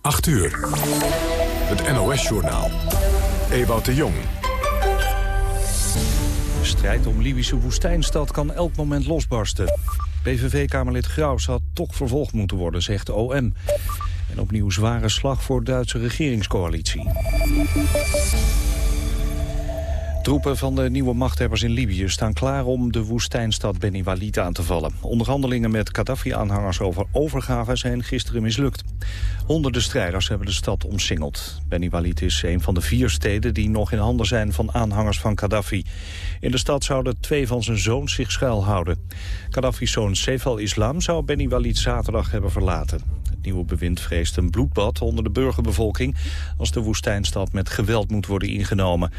8 uur. Het NOS-journaal. Ewout de Jong. De strijd om Libische woestijnstad kan elk moment losbarsten. PVV-kamerlid Graus had toch vervolgd moeten worden, zegt OM. En opnieuw zware slag voor Duitse regeringscoalitie. Troepen van de nieuwe machthebbers in Libië staan klaar om de woestijnstad Beni Walid aan te vallen. Onderhandelingen met Gaddafi-aanhangers over overgave zijn gisteren mislukt. Honderden strijders hebben de stad omsingeld. Beni Walid is een van de vier steden die nog in handen zijn van aanhangers van Gaddafi. In de stad zouden twee van zijn zoons zich schuilhouden. Gaddafi's zoon Seif al-Islam zou Beni Walid zaterdag hebben verlaten. Het nieuwe bewind vreest een bloedbad onder de burgerbevolking... als de woestijnstad met geweld moet worden ingenomen.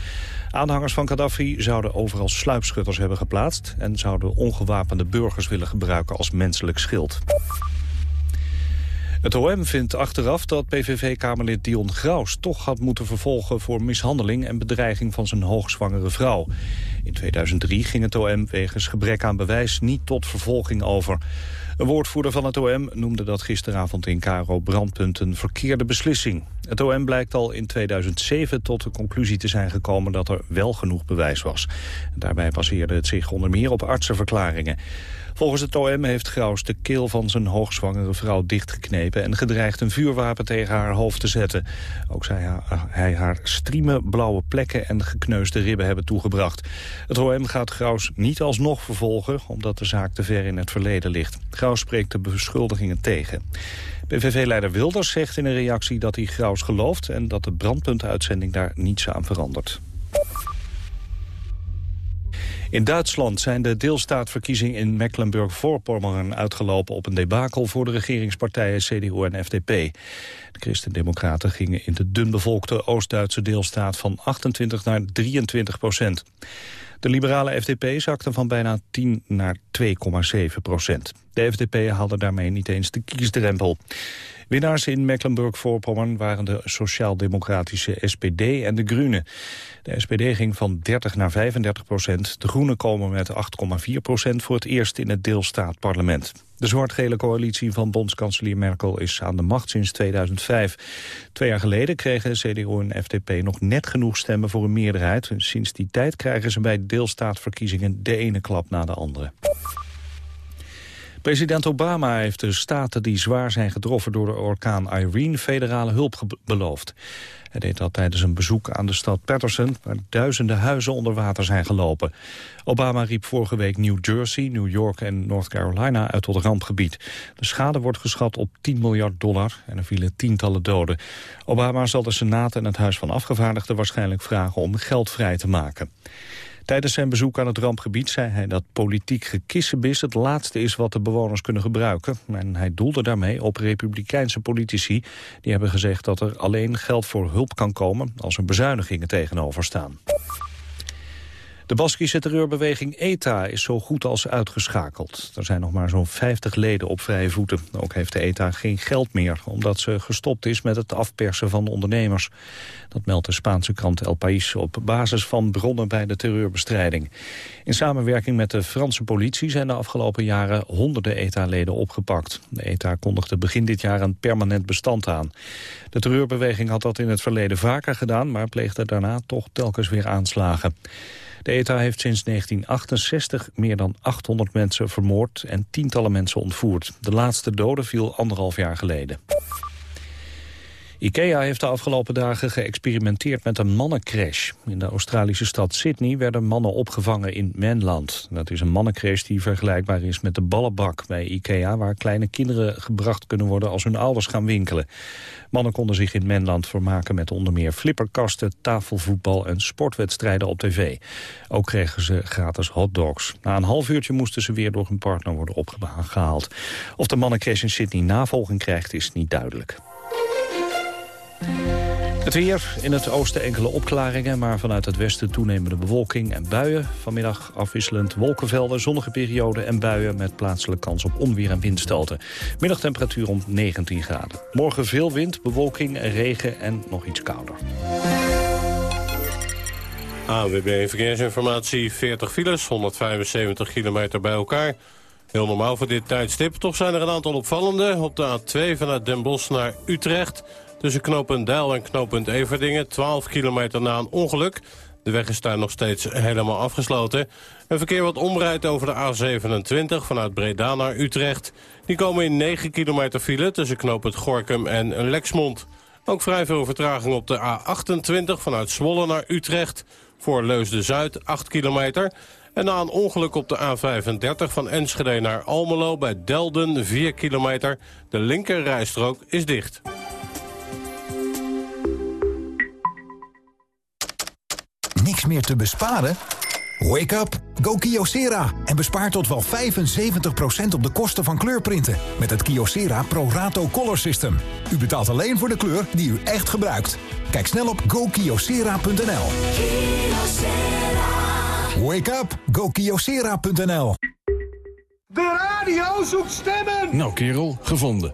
Aanhangers van Gaddafi zouden overal sluipschutters hebben geplaatst... en zouden ongewapende burgers willen gebruiken als menselijk schild. Het OM vindt achteraf dat PVV-kamerlid Dion Graus toch had moeten vervolgen voor mishandeling en bedreiging van zijn hoogzwangere vrouw. In 2003 ging het OM wegens gebrek aan bewijs niet tot vervolging over. Een woordvoerder van het OM noemde dat gisteravond in Caro Brandpunt een verkeerde beslissing. Het OM blijkt al in 2007 tot de conclusie te zijn gekomen dat er wel genoeg bewijs was. Daarbij baseerde het zich onder meer op artsenverklaringen. Volgens het OM heeft Graus de keel van zijn hoogzwangere vrouw dichtgeknepen... en gedreigd een vuurwapen tegen haar hoofd te zetten. Ook zei hij haar striemen, blauwe plekken en gekneusde ribben hebben toegebracht. Het OM gaat Graus niet alsnog vervolgen... omdat de zaak te ver in het verleden ligt. Graus spreekt de beschuldigingen tegen. PVV-leider Wilders zegt in een reactie dat hij Graus gelooft... en dat de brandpuntuitzending daar niets aan verandert. In Duitsland zijn de deelstaatverkiezingen in Mecklenburg-Voorpommern uitgelopen op een debakel voor de regeringspartijen CDU en FDP. De christendemocraten gingen in de dunbevolkte Oost-Duitse deelstaat van 28 naar 23 procent. De liberale FDP zakte van bijna 10 naar 2,7 procent. De FDP haalde daarmee niet eens de kiesdrempel. Winnaars in Mecklenburg-Voorpommern waren de sociaal-democratische SPD en de Groenen. De SPD ging van 30 naar 35 procent. De Groenen komen met 8,4 procent voor het eerst in het deelstaatparlement. De zwart-gele coalitie van bondskanselier Merkel is aan de macht sinds 2005. Twee jaar geleden kregen CDU en FDP nog net genoeg stemmen voor een meerderheid. Sinds die tijd krijgen ze bij deelstaatverkiezingen de ene klap na de andere. President Obama heeft de staten die zwaar zijn getroffen door de orkaan Irene federale hulp beloofd. Hij deed dat tijdens een bezoek aan de stad Patterson, waar duizenden huizen onder water zijn gelopen. Obama riep vorige week New Jersey, New York en North Carolina uit tot rampgebied. De schade wordt geschat op 10 miljard dollar en er vielen tientallen doden. Obama zal de Senaat en het Huis van Afgevaardigden waarschijnlijk vragen om geld vrij te maken. Tijdens zijn bezoek aan het rampgebied zei hij dat politiek gekissenbis het laatste is wat de bewoners kunnen gebruiken. En hij doelde daarmee op republikeinse politici die hebben gezegd dat er alleen geld voor hulp kan komen als er bezuinigingen tegenover staan. De Baskische terreurbeweging ETA is zo goed als uitgeschakeld. Er zijn nog maar zo'n 50 leden op vrije voeten. Ook heeft de ETA geen geld meer, omdat ze gestopt is met het afpersen van ondernemers. Dat meldt de Spaanse krant El País op basis van bronnen bij de terreurbestrijding. In samenwerking met de Franse politie zijn de afgelopen jaren honderden ETA-leden opgepakt. De ETA kondigde begin dit jaar een permanent bestand aan. De terreurbeweging had dat in het verleden vaker gedaan, maar pleegde daarna toch telkens weer aanslagen. De ETA heeft sinds 1968 meer dan 800 mensen vermoord en tientallen mensen ontvoerd. De laatste dode viel anderhalf jaar geleden. IKEA heeft de afgelopen dagen geëxperimenteerd met een mannencrash. In de Australische stad Sydney werden mannen opgevangen in Manland. Dat is een mannencrash die vergelijkbaar is met de ballenbak bij IKEA... waar kleine kinderen gebracht kunnen worden als hun ouders gaan winkelen. Mannen konden zich in Manland vermaken met onder meer flipperkasten... tafelvoetbal en sportwedstrijden op tv. Ook kregen ze gratis hotdogs. Na een half uurtje moesten ze weer door hun partner worden opgehaald. Of de mannencrash in Sydney navolging krijgt is niet duidelijk. Het weer, in het oosten enkele opklaringen... maar vanuit het westen toenemende bewolking en buien. Vanmiddag afwisselend wolkenvelden, zonnige perioden en buien... met plaatselijke kans op onweer en windstoten. Middagtemperatuur om 19 graden. Morgen veel wind, bewolking, regen en nog iets kouder. AWB Verkeersinformatie, 40 files, 175 kilometer bij elkaar... Heel normaal voor dit tijdstip. Toch zijn er een aantal opvallende. Op de A2 vanuit Den Bosch naar Utrecht Tussen knooppunt Deil en knooppunt Everdingen, 12 kilometer na een ongeluk. De weg is daar nog steeds helemaal afgesloten. Een verkeer wat omrijdt over de A27 vanuit Breda naar Utrecht. Die komen in 9 kilometer file tussen knooppunt Gorkum en Lexmond. Ook vrij veel vertraging op de A28 vanuit Zwolle naar Utrecht. Voor Leusden-Zuid 8 kilometer. En na een ongeluk op de A35 van Enschede naar Almelo bij Delden 4 kilometer. De linker rijstrook is dicht. Niks meer te besparen? Wake up! Go Kyocera en bespaar tot wel 75% op de kosten van kleurprinten. Met het Kyocera Pro Rato Color System. U betaalt alleen voor de kleur die u echt gebruikt. Kijk snel op gokyocera.nl. Wake up! GoKiosera.nl De radio zoekt stemmen! Nou kerel, gevonden.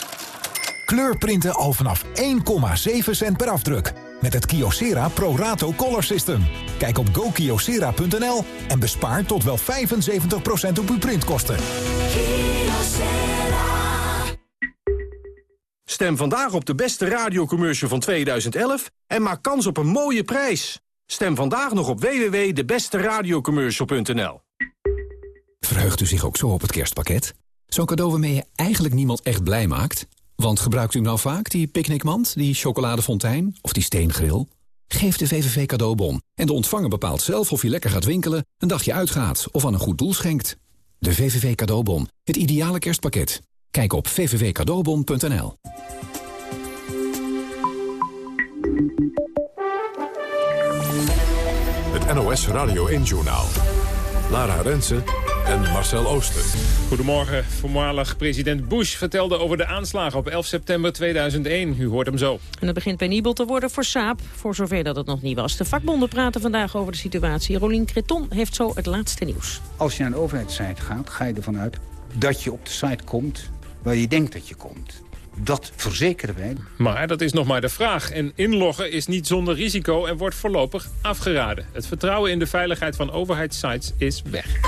Kleurprinten al vanaf 1,7 cent per afdruk. Met het Kyocera Pro Rato Color System. Kijk op gokyocera.nl en bespaar tot wel 75% op uw printkosten. Stem vandaag op de beste radiocommercial van 2011 en maak kans op een mooie prijs. Stem vandaag nog op www.debesteradiocommercial.nl Verheugt u zich ook zo op het kerstpakket? Zo'n cadeau waarmee je eigenlijk niemand echt blij maakt? Want gebruikt u nou vaak die picknickmand, die chocoladefontein of die steengril? Geef de VVV cadeaubon en de ontvanger bepaalt zelf of je lekker gaat winkelen, een dagje uitgaat of aan een goed doel schenkt. De VVV cadeaubon, het ideale kerstpakket. Kijk op vvvcadeaubon.nl. Het NOS Radio 1 Journaal. Lara Rensen en Marcel Ooster. Goedemorgen. Voormalig president Bush vertelde over de aanslagen op 11 september 2001. U hoort hem zo. En het begint penibel te worden voor Saab, voor zover dat het nog niet was. De vakbonden praten vandaag over de situatie. Rolien Creton heeft zo het laatste nieuws. Als je naar een overheidssite gaat, ga je ervan uit dat je op de site komt waar je denkt dat je komt. Dat verzekeren wij. Maar dat is nog maar de vraag. En inloggen is niet zonder risico en wordt voorlopig afgeraden. Het vertrouwen in de veiligheid van overheidssites is weg.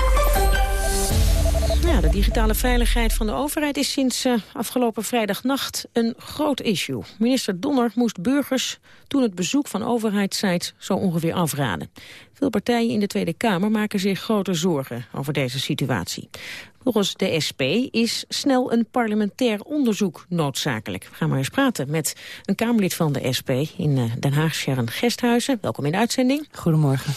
Ja, de digitale veiligheid van de overheid is sinds uh, afgelopen vrijdagnacht een groot issue. Minister Donner moest burgers toen het bezoek van overheidssites zo ongeveer afraden. Veel partijen in de Tweede Kamer maken zich grote zorgen over deze situatie. Volgens de SP is snel een parlementair onderzoek noodzakelijk. We gaan maar eens praten met een Kamerlid van de SP in uh, Den Haag, Sharon Gesthuizen. Welkom in de uitzending. Goedemorgen.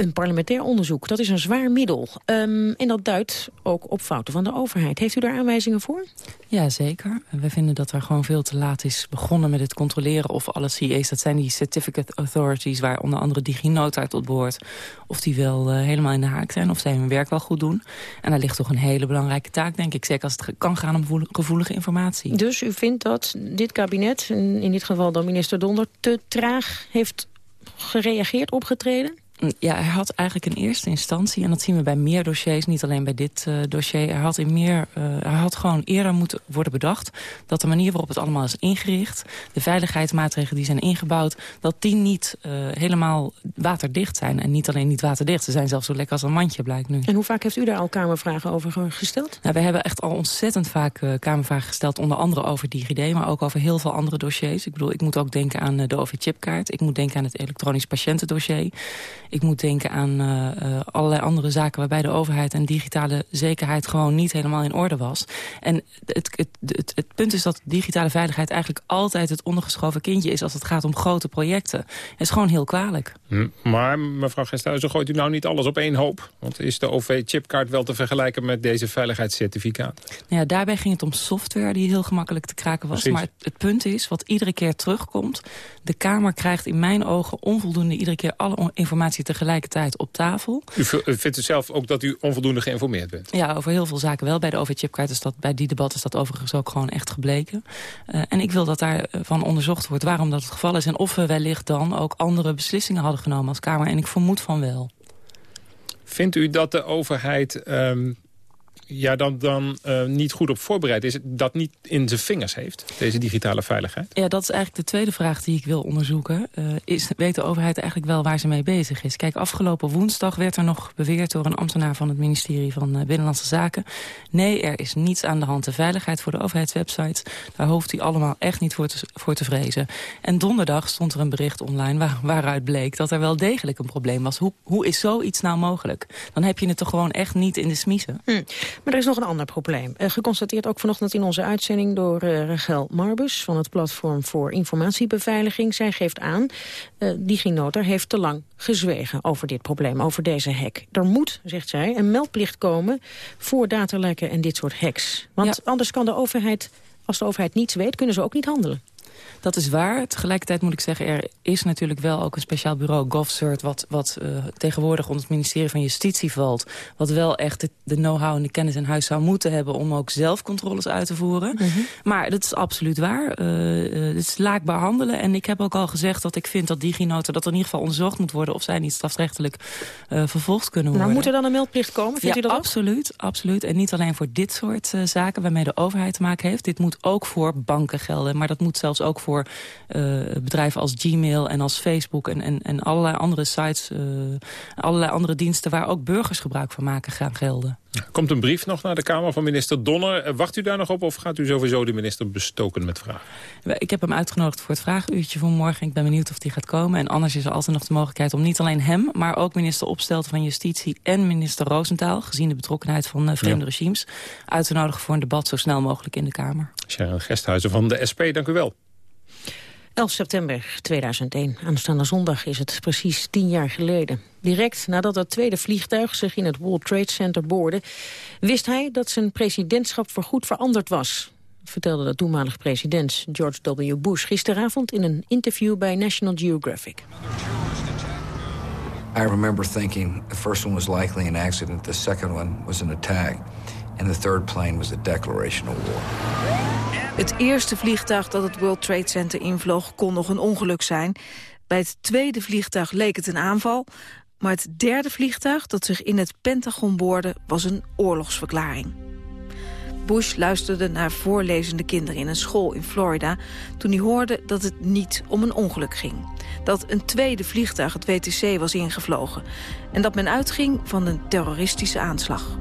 Een parlementair onderzoek, dat is een zwaar middel. Um, en dat duidt ook op fouten van de overheid. Heeft u daar aanwijzingen voor? Ja, zeker. We vinden dat er gewoon veel te laat is begonnen met het controleren of alle CA's... dat zijn die certificate authorities waar onder andere DigiNota tot behoort... of die wel uh, helemaal in de haak zijn, of zij hun werk wel goed doen. En daar ligt toch een hele belangrijke taak, denk ik. Zeker als het kan gaan om gevoelige informatie. Dus u vindt dat dit kabinet, in dit geval dan minister Donder... te traag heeft gereageerd, opgetreden? Ja, hij had eigenlijk in eerste instantie, en dat zien we bij meer dossiers, niet alleen bij dit uh, dossier, hij had, in meer, uh, hij had gewoon eerder moeten worden bedacht dat de manier waarop het allemaal is ingericht, de veiligheidsmaatregelen die zijn ingebouwd, dat die niet uh, helemaal waterdicht zijn. En niet alleen niet waterdicht, ze zijn zelfs zo lekker als een mandje, blijkt nu. En hoe vaak heeft u daar al Kamervragen over gesteld? Nou, we hebben echt al ontzettend vaak Kamervragen gesteld, onder andere over DigiD, maar ook over heel veel andere dossiers. Ik bedoel, ik moet ook denken aan de OV-chipkaart, ik moet denken aan het elektronisch patiëntendossier. Ik moet denken aan uh, uh, allerlei andere zaken... waarbij de overheid en digitale zekerheid gewoon niet helemaal in orde was. En het, het, het, het punt is dat digitale veiligheid eigenlijk altijd het ondergeschoven kindje is... als het gaat om grote projecten. Het is gewoon heel kwalijk. Maar mevrouw Gesthuizen, gooit u nou niet alles op één hoop? Want is de OV-chipkaart wel te vergelijken met deze veiligheidscertificaat? Nou ja, daarbij ging het om software die heel gemakkelijk te kraken was. Precies. Maar het punt is, wat iedere keer terugkomt... de Kamer krijgt in mijn ogen onvoldoende iedere keer alle informatie tegelijkertijd op tafel. U vindt u zelf ook dat u onvoldoende geïnformeerd bent? Ja, over heel veel zaken wel. Bij de OV-chipkaart is dat bij die debat is dat overigens ook gewoon echt gebleken. Uh, en ik wil dat daarvan onderzocht wordt waarom dat het geval is... en of we wellicht dan ook andere beslissingen hadden genomen als Kamer. En ik vermoed van wel. Vindt u dat de overheid um, ja, dan, dan uh, niet goed op voorbereid is... dat niet in zijn vingers heeft, deze digitale veiligheid? Ja, dat is eigenlijk de tweede vraag die ik wil onderzoeken. Uh, is, weet de overheid eigenlijk wel waar ze mee bezig is? Kijk, afgelopen woensdag werd er nog beweerd... door een ambtenaar van het ministerie van uh, Binnenlandse Zaken... nee, er is niets aan de hand. De veiligheid voor de overheidswebsites... daar hoeft hij allemaal echt niet voor te, voor te vrezen. En donderdag stond er een bericht online... Waar, waaruit bleek dat er wel degelijk een probleem was. Hoe, hoe is zoiets nou mogelijk? Dan heb je het toch gewoon echt niet in de smiezen. Hm. Maar er is nog een ander probleem. Uh, geconstateerd ook vanochtend in onze uitzending door uh, Rachel Marbus... van het Platform voor Informatiebeveiliging. Zij geeft aan, uh, DigiNotar heeft te lang gezwegen over dit probleem, over deze hack. Er moet, zegt zij, een meldplicht komen voor datalekken en dit soort hacks. Want ja. anders kan de overheid, als de overheid niets weet, kunnen ze ook niet handelen. Dat is waar. Tegelijkertijd moet ik zeggen, er is natuurlijk wel ook een speciaal bureau, GovCert, wat, wat uh, tegenwoordig onder het ministerie van Justitie valt. Wat wel echt de, de know-how en de kennis in huis zou moeten hebben om ook zelf controles uit te voeren. Mm -hmm. Maar dat is absoluut waar. Uh, het is laakbaar handelen. En ik heb ook al gezegd dat ik vind dat DigiNoten, dat er in ieder geval onderzocht moet worden of zij niet strafrechtelijk uh, vervolgd kunnen worden. Maar moet er dan een meldplicht komen? Vindt ja, u dat absoluut, ook? absoluut. En niet alleen voor dit soort zaken waarmee de overheid te maken heeft. Dit moet ook voor banken gelden. Maar dat moet zelfs ook voor uh, bedrijven als Gmail en als Facebook... en, en, en allerlei andere sites, uh, allerlei andere diensten... waar ook burgers gebruik van maken gaan gelden. Komt een brief nog naar de Kamer van minister Donner. Wacht u daar nog op of gaat u sowieso de minister bestoken met vragen? Ik heb hem uitgenodigd voor het vragenuurtje van morgen. Ik ben benieuwd of die gaat komen. En anders is er altijd nog de mogelijkheid om niet alleen hem... maar ook minister Opstelten van Justitie en minister Roosentaal... gezien de betrokkenheid van vreemde ja. regimes... uit te nodigen voor een debat zo snel mogelijk in de Kamer. Sharon Gesthuizen van de SP, dank u wel. 11 september 2001, aanstaande zondag, is het precies tien jaar geleden. Direct nadat het tweede vliegtuig zich in het World Trade Center boorde... wist hij dat zijn presidentschap voorgoed veranderd was. Vertelde de toenmalige president George W. Bush gisteravond... in een interview bij National Geographic. I remember thinking the first one was likely an accident, the second one was an attack... and the third plane was a declaration of war. Het eerste vliegtuig dat het World Trade Center invloog kon nog een ongeluk zijn. Bij het tweede vliegtuig leek het een aanval. Maar het derde vliegtuig dat zich in het Pentagon boorde was een oorlogsverklaring. Bush luisterde naar voorlezende kinderen in een school in Florida... toen hij hoorde dat het niet om een ongeluk ging. Dat een tweede vliegtuig het WTC was ingevlogen. En dat men uitging van een terroristische aanslag.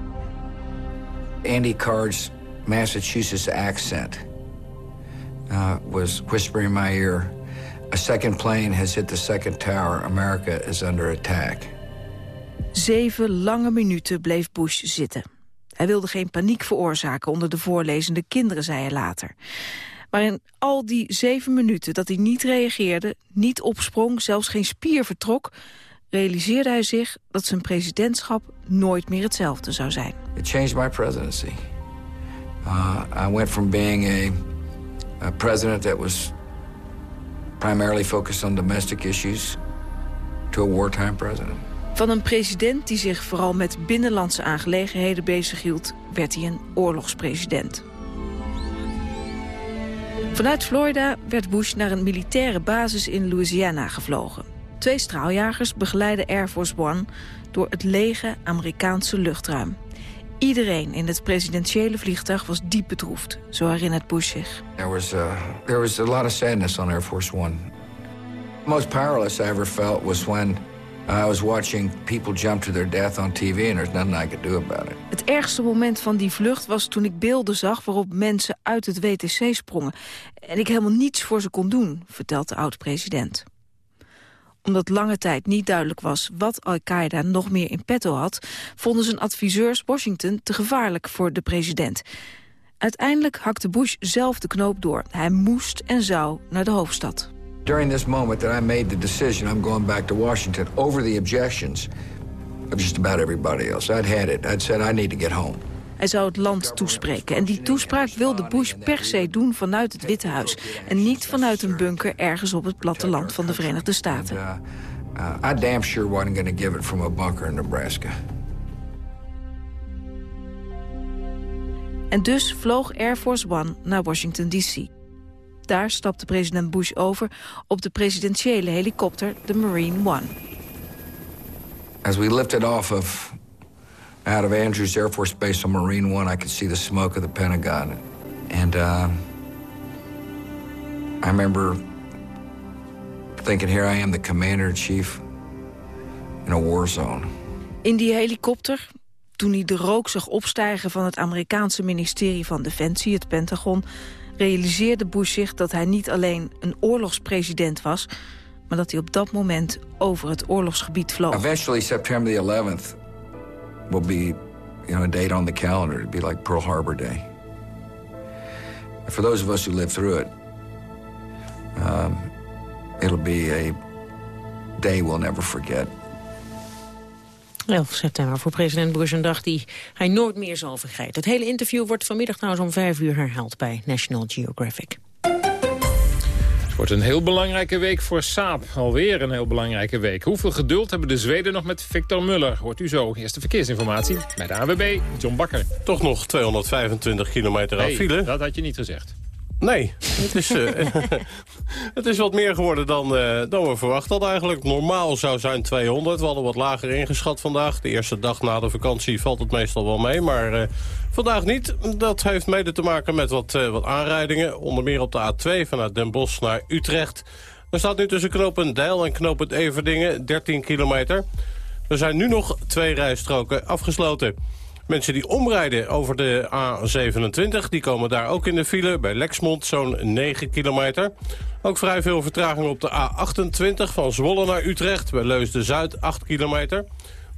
Andy Card's Massachusetts accent uh, was whispering in my ear, a second plane has hit the second tower. America is under attack. Zeven lange minuten bleef Bush zitten. Hij wilde geen paniek veroorzaken onder de voorlezende kinderen, zei hij later. Maar in al die zeven minuten dat hij niet reageerde, niet opsprong, zelfs geen spier vertrok, realiseerde hij zich dat zijn presidentschap nooit meer hetzelfde zou zijn. It changed my presidency. Uh, I went from being a a president that was primarily focused on domestic issues to a wartime president. Van een president die zich vooral met binnenlandse aangelegenheden bezighield, werd hij een oorlogspresident. Vanuit Florida werd Bush naar een militaire basis in Louisiana gevlogen. Twee straaljagers begeleiden Air Force One door het lege Amerikaanse luchtruim. Iedereen in het presidentiële vliegtuig was diep bedroefd, zo herinnert Bush zich. There was, uh, there was a lot of sadness on Air Force One. The most powerless I ever felt was when I was watching people jump to their death on TV and there's nothing I could do about it. Het ergste moment van die vlucht was toen ik beelden zag waarop mensen uit het WTC sprongen. En ik helemaal niets voor ze kon doen, vertelt de oud-president omdat lange tijd niet duidelijk was wat Al-Qaeda nog meer in petto had... vonden zijn adviseurs Washington te gevaarlijk voor de president. Uiteindelijk hakte Bush zelf de knoop door. Hij moest en zou naar de hoofdstad. During this moment that I made the decision I'm going back to Washington over the objections of just about everybody else. I'd had it. I'd said I need to get home. Hij zou het land toespreken. En die toespraak wilde Bush per se doen vanuit het Witte Huis. En niet vanuit een bunker ergens op het platteland van de Verenigde Staten. uh, I damn sure wasn't going to give it from a bunker in Nebraska. En dus vloog Air Force One naar Washington D.C. Daar stapte president Bush over op de presidentiële helikopter, de Marine One. As we lifted off of out of Andrews Air Force Base on Marine One, I could see the smoke of the Pentagon. And uh, I remember thinking, here I am, the commander-in-chief in a war zone. In die helikopter, toen hij de rook zag opstijgen van het Amerikaanse ministerie van Defensie, het Pentagon, realiseerde Bush zich dat hij niet alleen een oorlogspresident was, maar dat hij op dat moment over het oorlogsgebied vloog. Eventually, September the 11th will be, you know, a date on the calendar. It'll be like Pearl Harbor Day. And for those of us who lived through it, um, it'll be a day we'll never forget. 11 september voor president Bush een dag die hij nooit meer zal vergeten. Het hele interview wordt vanmiddag trouwens om vijf uur herhaald bij National Geographic. Wordt een heel belangrijke week voor Saab. Alweer een heel belangrijke week. Hoeveel geduld hebben de Zweden nog met Victor Muller? Hoort u zo. Eerste verkeersinformatie bij de AWB, John Bakker. Toch nog 225 kilometer aan file. dat had je niet gezegd. Nee, het is, uh, het is wat meer geworden dan, uh, dan we verwacht hadden eigenlijk. Normaal zou zijn 200. We hadden wat lager ingeschat vandaag. De eerste dag na de vakantie valt het meestal wel mee. Maar uh, vandaag niet. Dat heeft mede te maken met wat, wat aanrijdingen. Onder meer op de A2 vanuit Den Bosch naar Utrecht. Er staat nu tussen knooppunt Deil en knooppunt Everdingen 13 kilometer. Er zijn nu nog twee rijstroken afgesloten. Mensen die omrijden over de A27, die komen daar ook in de file. Bij Lexmond zo'n 9 kilometer. Ook vrij veel vertraging op de A28 van Zwolle naar Utrecht. Bij Leusden-Zuid 8 kilometer.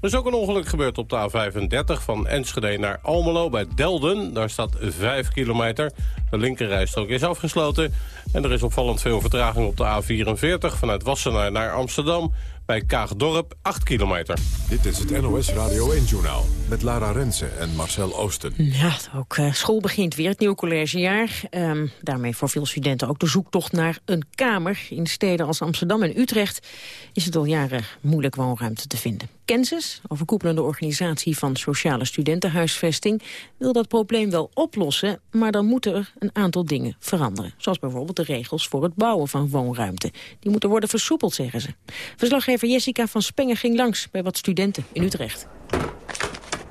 Er is ook een ongeluk gebeurd op de A35 van Enschede naar Almelo bij Delden. Daar staat 5 kilometer. De linkerrijstrook is afgesloten. En er is opvallend veel vertraging op de A44 vanuit Wassenaar naar Amsterdam bij Kaagdorp 8 kilometer. Dit is het NOS Radio 1-journaal met Lara Rensen en Marcel Oosten. Ja, ook uh, school begint weer, het nieuwe collegejaar. Um, daarmee voor veel studenten ook de zoektocht naar een kamer. In steden als Amsterdam en Utrecht is het al jaren moeilijk woonruimte te vinden. Kansas, overkoepelende organisatie van sociale studentenhuisvesting... wil dat probleem wel oplossen, maar dan moeten er een aantal dingen veranderen. Zoals bijvoorbeeld de regels voor het bouwen van woonruimte. Die moeten worden versoepeld, zeggen ze. Verslaggever Jessica van Spengen ging langs bij wat studenten in Utrecht.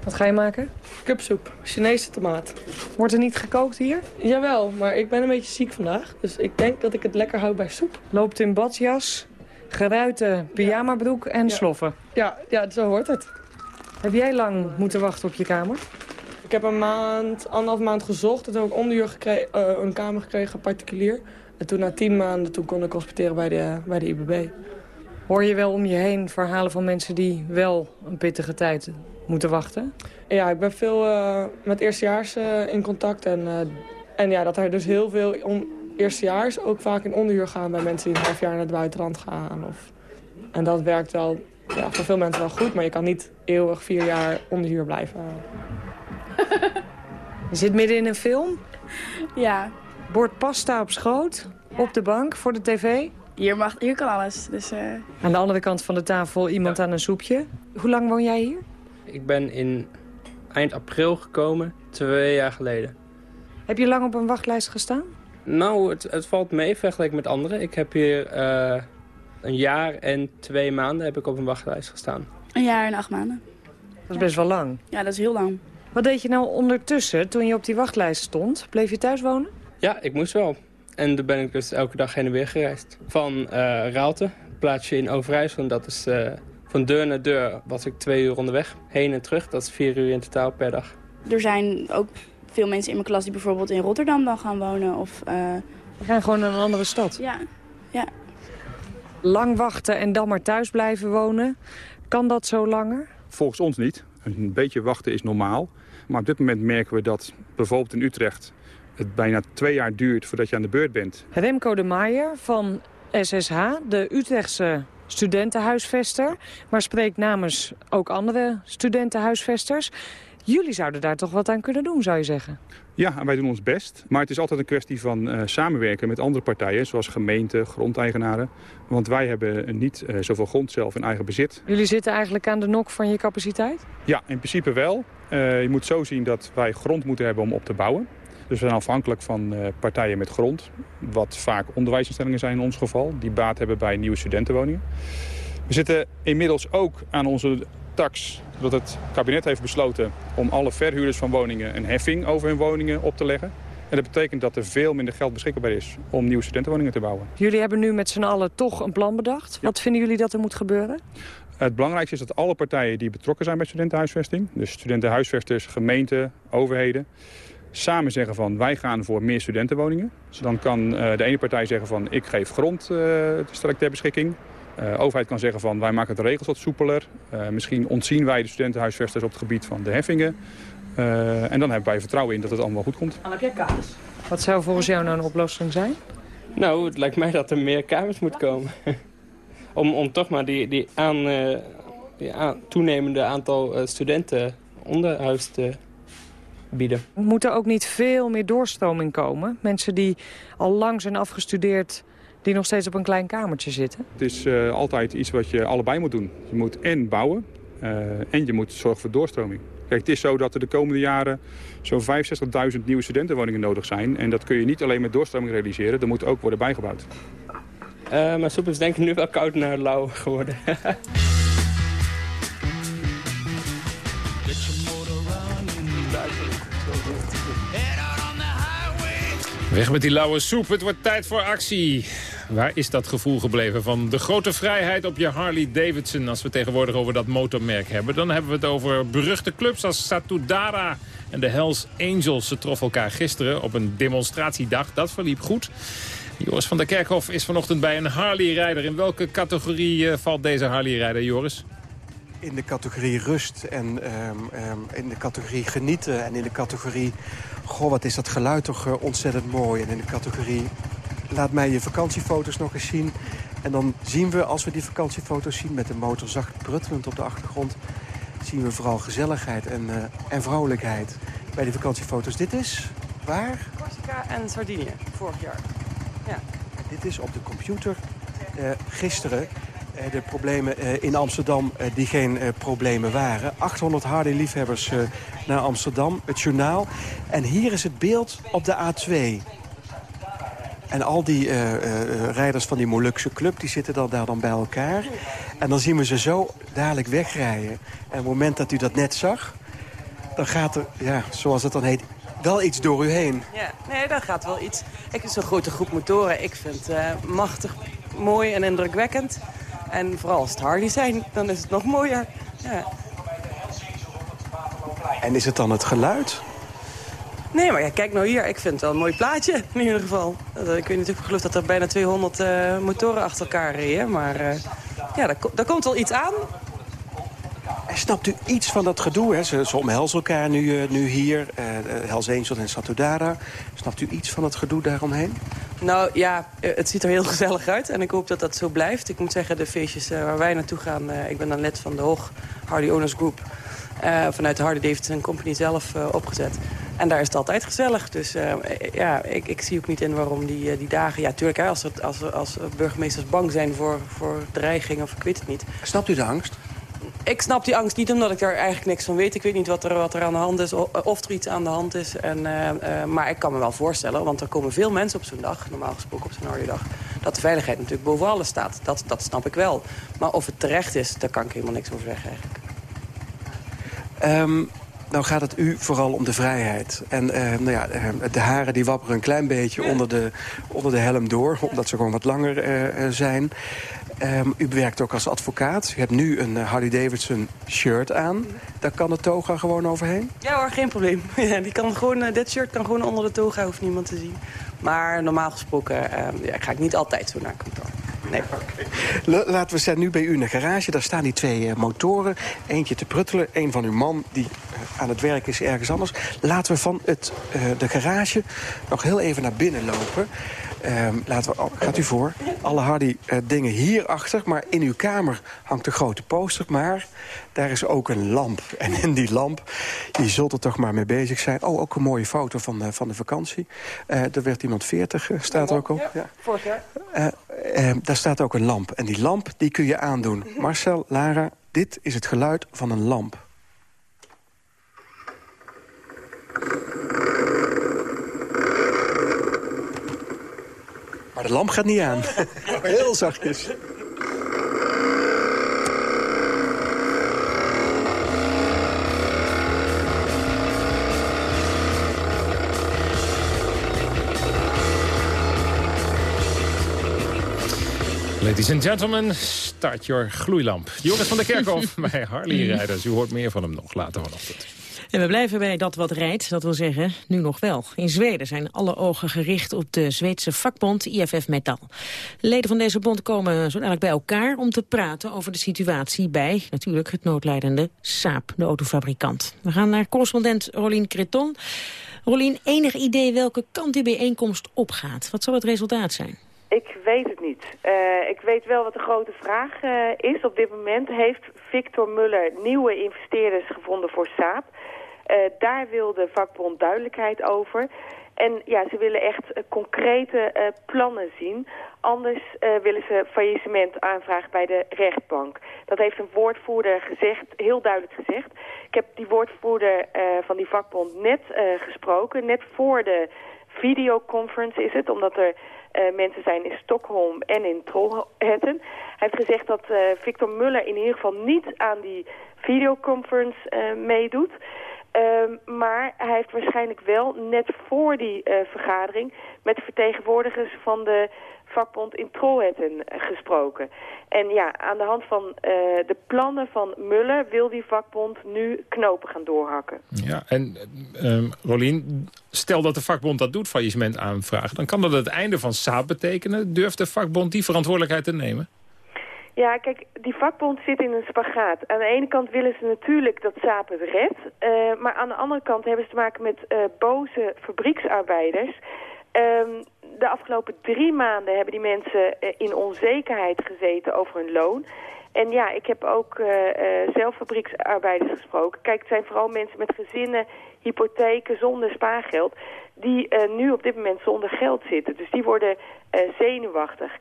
Wat ga je maken? Cupsoep, Chinese tomaat. Wordt er niet gekookt hier? Jawel, maar ik ben een beetje ziek vandaag. Dus ik denk dat ik het lekker hou bij soep. Loopt in badjas, geruite pyjamabroek en ja. sloffen. Ja, ja, zo hoort het. Heb jij lang moeten wachten op je kamer? Ik heb een maand, anderhalf maand gezocht. Toen heb ik onderhuur gekregen, uh, een kamer gekregen, particulier. En toen na tien maanden toen kon ik hospiteren bij de, bij de IBB. Hoor je wel om je heen verhalen van mensen die wel een pittige tijd moeten wachten? Ja, ik ben veel uh, met eerstejaars uh, in contact. En, en ja, dat er dus heel veel eerstejaars ook vaak in onderhuur gaan... bij mensen die een half jaar naar het buitenland gaan. Of... En dat werkt wel ja, voor veel mensen wel goed. Maar je kan niet eeuwig vier jaar onderhuur blijven. je zit midden in een film? Ja. Bord pasta op schoot, op de bank voor de tv? Hier, mag, hier kan alles. Dus, uh... Aan de andere kant van de tafel iemand ja. aan een soepje. Hoe lang woon jij hier? Ik ben in eind april gekomen, twee jaar geleden. Heb je lang op een wachtlijst gestaan? Nou, het, het valt mee vergeleken met anderen. Ik heb hier uh, een jaar en twee maanden heb ik op een wachtlijst gestaan. Een jaar en acht maanden. Dat is best wel lang. Ja, dat is heel lang. Wat deed je nou ondertussen toen je op die wachtlijst stond? Bleef je thuis wonen? Ja, ik moest wel. En toen ben ik dus elke dag heen en weer gereisd. Van uh, Raalte, plaatsje in Overijssel. En dat is uh, van deur naar deur was ik twee uur onderweg. Heen en terug, dat is vier uur in totaal per dag. Er zijn ook veel mensen in mijn klas die bijvoorbeeld in Rotterdam dan gaan wonen. Of, uh... We gaan gewoon naar een andere stad. Ja, ja. Lang wachten en dan maar thuis blijven wonen. Kan dat zo langer? Volgens ons niet. Een beetje wachten is normaal. Maar op dit moment merken we dat bijvoorbeeld in Utrecht het bijna twee jaar duurt voordat je aan de beurt bent. Remco de Maier van SSH, de Utrechtse studentenhuisvester... maar spreekt namens ook andere studentenhuisvesters. Jullie zouden daar toch wat aan kunnen doen, zou je zeggen? Ja, en wij doen ons best. Maar het is altijd een kwestie van uh, samenwerken met andere partijen... zoals gemeenten, grondeigenaren. Want wij hebben niet uh, zoveel grond zelf in eigen bezit. Jullie zitten eigenlijk aan de nok van je capaciteit? Ja, in principe wel. Uh, je moet zo zien dat wij grond moeten hebben om op te bouwen. Dus we zijn afhankelijk van partijen met grond. Wat vaak onderwijsinstellingen zijn in ons geval. Die baat hebben bij nieuwe studentenwoningen. We zitten inmiddels ook aan onze tax dat het kabinet heeft besloten om alle verhuurders van woningen een heffing over hun woningen op te leggen. En dat betekent dat er veel minder geld beschikbaar is om nieuwe studentenwoningen te bouwen. Jullie hebben nu met z'n allen toch een plan bedacht. Wat vinden jullie dat er moet gebeuren? Het belangrijkste is dat alle partijen die betrokken zijn bij studentenhuisvesting... dus studentenhuisvesters, gemeenten, overheden... samen zeggen van wij gaan voor meer studentenwoningen. Dus dan kan uh, de ene partij zeggen van ik geef grond, uh, ik ter beschikking. De uh, overheid kan zeggen van wij maken de regels wat soepeler. Uh, misschien ontzien wij de studentenhuisvesters op het gebied van de heffingen. Uh, en dan hebben wij vertrouwen in dat het allemaal goed komt. Wat zou volgens jou nou een oplossing zijn? Nou, het lijkt mij dat er meer kamers moet komen. om, om toch maar die, die, aan, die aan, toenemende aantal studenten onderhuis te bieden. Moet er ook niet veel meer doorstroming komen? Mensen die al lang zijn afgestudeerd die nog steeds op een klein kamertje zitten? Het is uh, altijd iets wat je allebei moet doen. Je moet en bouwen uh, en je moet zorgen voor doorstroming. Kijk, het is zo dat er de komende jaren zo'n 65.000 nieuwe studentenwoningen nodig zijn. En dat kun je niet alleen met doorstroming realiseren, er moet ook worden bijgebouwd. Uh, mijn soep is denk ik nu wel koud naar lauw geworden. Weg met die lauwe soep, het wordt tijd voor actie. Waar is dat gevoel gebleven van de grote vrijheid op je Harley Davidson... als we tegenwoordig over dat motormerk hebben? Dan hebben we het over beruchte clubs als Satudara en de Hells Angels. Ze troffen elkaar gisteren op een demonstratiedag. Dat verliep goed. Joris van der Kerkhof is vanochtend bij een Harley-rijder. In welke categorie uh, valt deze Harley-rijder, Joris? In de categorie rust en um, um, in de categorie genieten en in de categorie... goh, wat is dat geluid toch uh, ontzettend mooi. En in de categorie laat mij je vakantiefoto's nog eens zien. En dan zien we, als we die vakantiefoto's zien... met de motor zacht pruttelend op de achtergrond... zien we vooral gezelligheid en, uh, en vrolijkheid bij die vakantiefoto's. Dit is waar? Corsica en Sardinië, vorig jaar. Ja. Dit is op de computer uh, gisteren de problemen uh, in Amsterdam uh, die geen problemen waren. 800 Harley-liefhebbers naar Amsterdam, het journaal. En hier is het beeld op de A2. En al die rijders van die Molukse club, die zitten dan daar dan bij elkaar. En dan zien we ze zo dadelijk wegrijden. En op het moment dat u dat net zag, dan gaat er, ja, zoals het dan heet, wel iets door u heen. Ja, nee, daar gaat wel iets. Ik is een grote groep motoren. Ik vind het machtig mooi en indrukwekkend. En vooral als het Harley zijn, dan is het nog mooier. Ja. En is het dan het geluid? Nee, maar ja, kijk nou hier. Ik vind het wel een mooi plaatje in ieder geval. Ik weet natuurlijk geloof dat er bijna 200 uh, motoren achter elkaar reden. Maar uh, ja, daar, daar, komt wel iets aan. En snapt u iets van dat gedoe? Hè? Ze, ze omhelzen elkaar nu, uh, nu hier, uh, Hells en Satudara. Snapt u iets van het gedoe daaromheen? Nou ja, het ziet er heel gezellig uit en ik hoop dat dat zo blijft. Ik moet zeggen, de feestjes uh, waar wij naartoe gaan... ik ben dan lid van de Hoog Harley Owners Group... vanuit de Harley Davidson Company zelf opgezet. En daar is het altijd gezellig. Dus ja, ik, ik, zie ook niet in waarom die, die dagen... Ja, tuurlijk, hè, als, het, als, als burgemeesters bang zijn voor, voor dreiging of ik weet het niet. Snapt u de angst? Ik snap die angst niet, omdat ik daar eigenlijk niks van weet. Ik weet niet wat er, wat er aan de hand is, of er iets aan de hand is. En, uh, uh, maar ik kan me wel voorstellen, want er komen veel mensen op zo'n dag... normaal gesproken op zo'n Harley-dag... dat de veiligheid natuurlijk boven alles staat. Dat, dat snap ik wel. Maar of het terecht is, daar kan ik helemaal niks over zeggen eigenlijk. Um, nou gaat het u vooral om de vrijheid. En uh, nou ja, de haren die wapperen een klein beetje onder de, onder de helm door... omdat ze gewoon wat langer zijn... Um, u werkt ook als advocaat. U hebt nu een uh, Harley Davidson shirt aan. Daar kan de toga gewoon overheen? Ja hoor, geen probleem. Ja, die kan gewoon, uh, dit shirt kan gewoon onder de toga, hoeft niemand te zien. Maar normaal gesproken uh, ja, ga ik niet altijd zo naar kantoor. Nee. Okay. Laten we zijn nu bij u in de garage. Daar staan die twee motoren. Eentje te pruttelen. Een van uw man die aan het werk is ergens anders. Laten we van het, de garage nog heel even naar binnen lopen. Ehm, laten we, gaat u voor. Alle Hardy-dingen hierachter. Maar in uw kamer hangt een grote poster. Maar daar is ook een lamp. En in die lamp, je zult er toch maar mee bezig zijn. Oh, ook een mooie foto van, de, van de vakantie. Uh, er werd iemand 40, staat er ook op. Ja, vorig jaar. Uh, daar staat ook een lamp. En die lamp, die kun je aandoen. Marcel, Lara, dit is het geluid van een lamp. Maar de lamp gaat niet aan. Heel zachtjes. Ladies and gentlemen, start your gloeilamp. Joris van der Kerkhof bij Harley-rijders. U hoort meer van hem nog later vanochtend. En we blijven bij dat wat rijdt, dat wil zeggen nu nog wel. In Zweden zijn alle ogen gericht op de Zweedse vakbond IFF Metal. Leden van deze bond komen zo dadelijk bij elkaar om te praten over de situatie bij, natuurlijk, het noodlijdende Saab, de autofabrikant. We gaan naar correspondent Rolien Creton. Rolien, enig idee welke kant die bijeenkomst opgaat? Wat zal het resultaat zijn? Ik weet het niet. Uh, ik weet wel wat de grote vraag uh, is op dit moment. Heeft Victor Muller nieuwe investeerders gevonden voor Saab? Uh, daar wil de vakbond duidelijkheid over. En ja, ze willen echt concrete plannen zien. Anders willen ze faillissement aanvragen bij de rechtbank. Dat heeft een woordvoerder gezegd, heel duidelijk gezegd. Ik heb die woordvoerder van die vakbond net gesproken. Net voor de videoconference is het, omdat er mensen zijn in Stockholm en in Trollhättan. Hij heeft gezegd dat Victor Muller in ieder geval niet aan die videoconference meedoet. Ehm, maar hij heeft waarschijnlijk wel net voor die vergadering met vertegenwoordigers van de vakbond in Trollhättan gesproken. En ja, aan de hand van de plannen van Muller wil die vakbond nu knopen gaan doorhakken. Ja, en um, Rolien, stel dat de vakbond dat doet, faillissement aanvragen... dan kan dat het einde van Saab betekenen. Durft de vakbond die verantwoordelijkheid te nemen? Ja, kijk, die vakbond zit in een spagaat. Aan de ene kant willen ze natuurlijk dat Saab het redt. Uh, maar aan de andere kant hebben ze te maken met uh, boze fabrieksarbeiders... Um, de afgelopen drie maanden hebben die mensen uh, in onzekerheid gezeten over hun loon. En ja, ik heb ook zelf fabrieksarbeiders gesproken. Kijk, het zijn vooral mensen met gezinnen, hypotheken, zonder spaargeld... die nu op dit moment zonder geld zitten. Dus die worden zenuwachtig.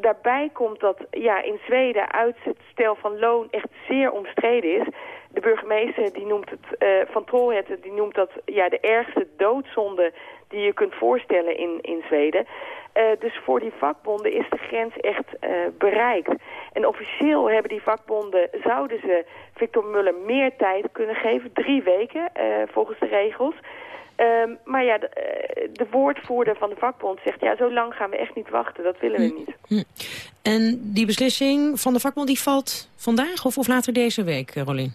Daarbij komt dat ja, in Zweden uitstel van loon echt zeer omstreden is. De burgemeester die noemt het, van Trollhättan die noemt dat ja, de ergste doodzonde die je kunt voorstellen in, in Zweden. Uh, dus voor die vakbonden is de grens echt uh, bereikt. En officieel hebben die vakbonden, zouden ze Victor Muller meer tijd kunnen geven. Drie weken, volgens de regels. Um, maar ja, de, de, woordvoerder van de vakbond zegt... ja, zo lang gaan we echt niet wachten, dat willen we hm. niet. Hm. En die beslissing van de vakbond die valt vandaag of, of later deze week, Rolien?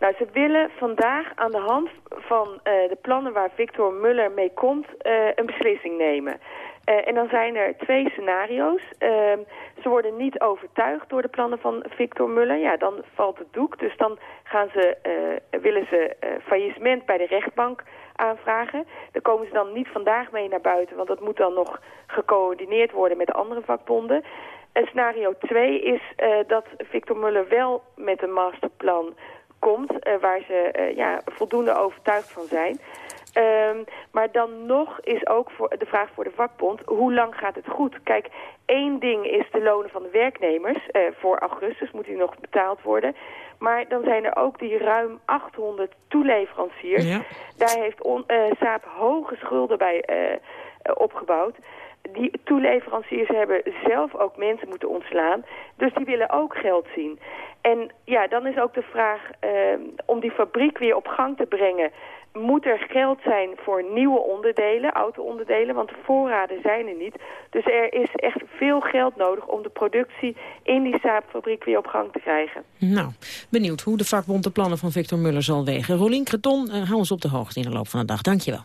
Nou, ze willen vandaag aan de hand van uh, de plannen waar Victor Muller mee komt... Uh, een beslissing nemen. Uh, en dan zijn er twee scenario's. Uh, ze worden niet overtuigd door de plannen van Victor Muller. Ja, dan valt het doek. Dus dan gaan ze, uh, willen ze faillissement bij de rechtbank aanvragen. Daar komen ze dan niet vandaag mee naar buiten, want dat moet dan nog gecoördineerd worden met de andere vakbonden. En scenario 2 is dat Victor Muller wel met een masterplan komt, waar ze ja, voldoende overtuigd van zijn... Um, maar dan nog is ook voor de vraag voor de vakbond, hoe lang gaat het goed? Kijk, één ding is de lonen van de werknemers. Voor augustus moet die nog betaald worden. Maar dan zijn er ook die ruim 800 toeleveranciers. Ja. Daar heeft on, uh, Saab hoge schulden bij uh, opgebouwd. Die toeleveranciers hebben zelf ook mensen moeten ontslaan. Dus die willen ook geld zien. En ja, dan is ook de vraag om die fabriek weer op gang te brengen moet er geld zijn voor nieuwe onderdelen, auto-onderdelen, want de voorraden zijn er niet. Dus er is echt veel geld nodig om de productie in die Saab-fabriek weer op gang te krijgen. Nou, benieuwd hoe de vakbond de plannen van Victor Muller zal wegen. Rolien Creton, uh, hou ons op de hoogte in de loop van de dag. Dankjewel.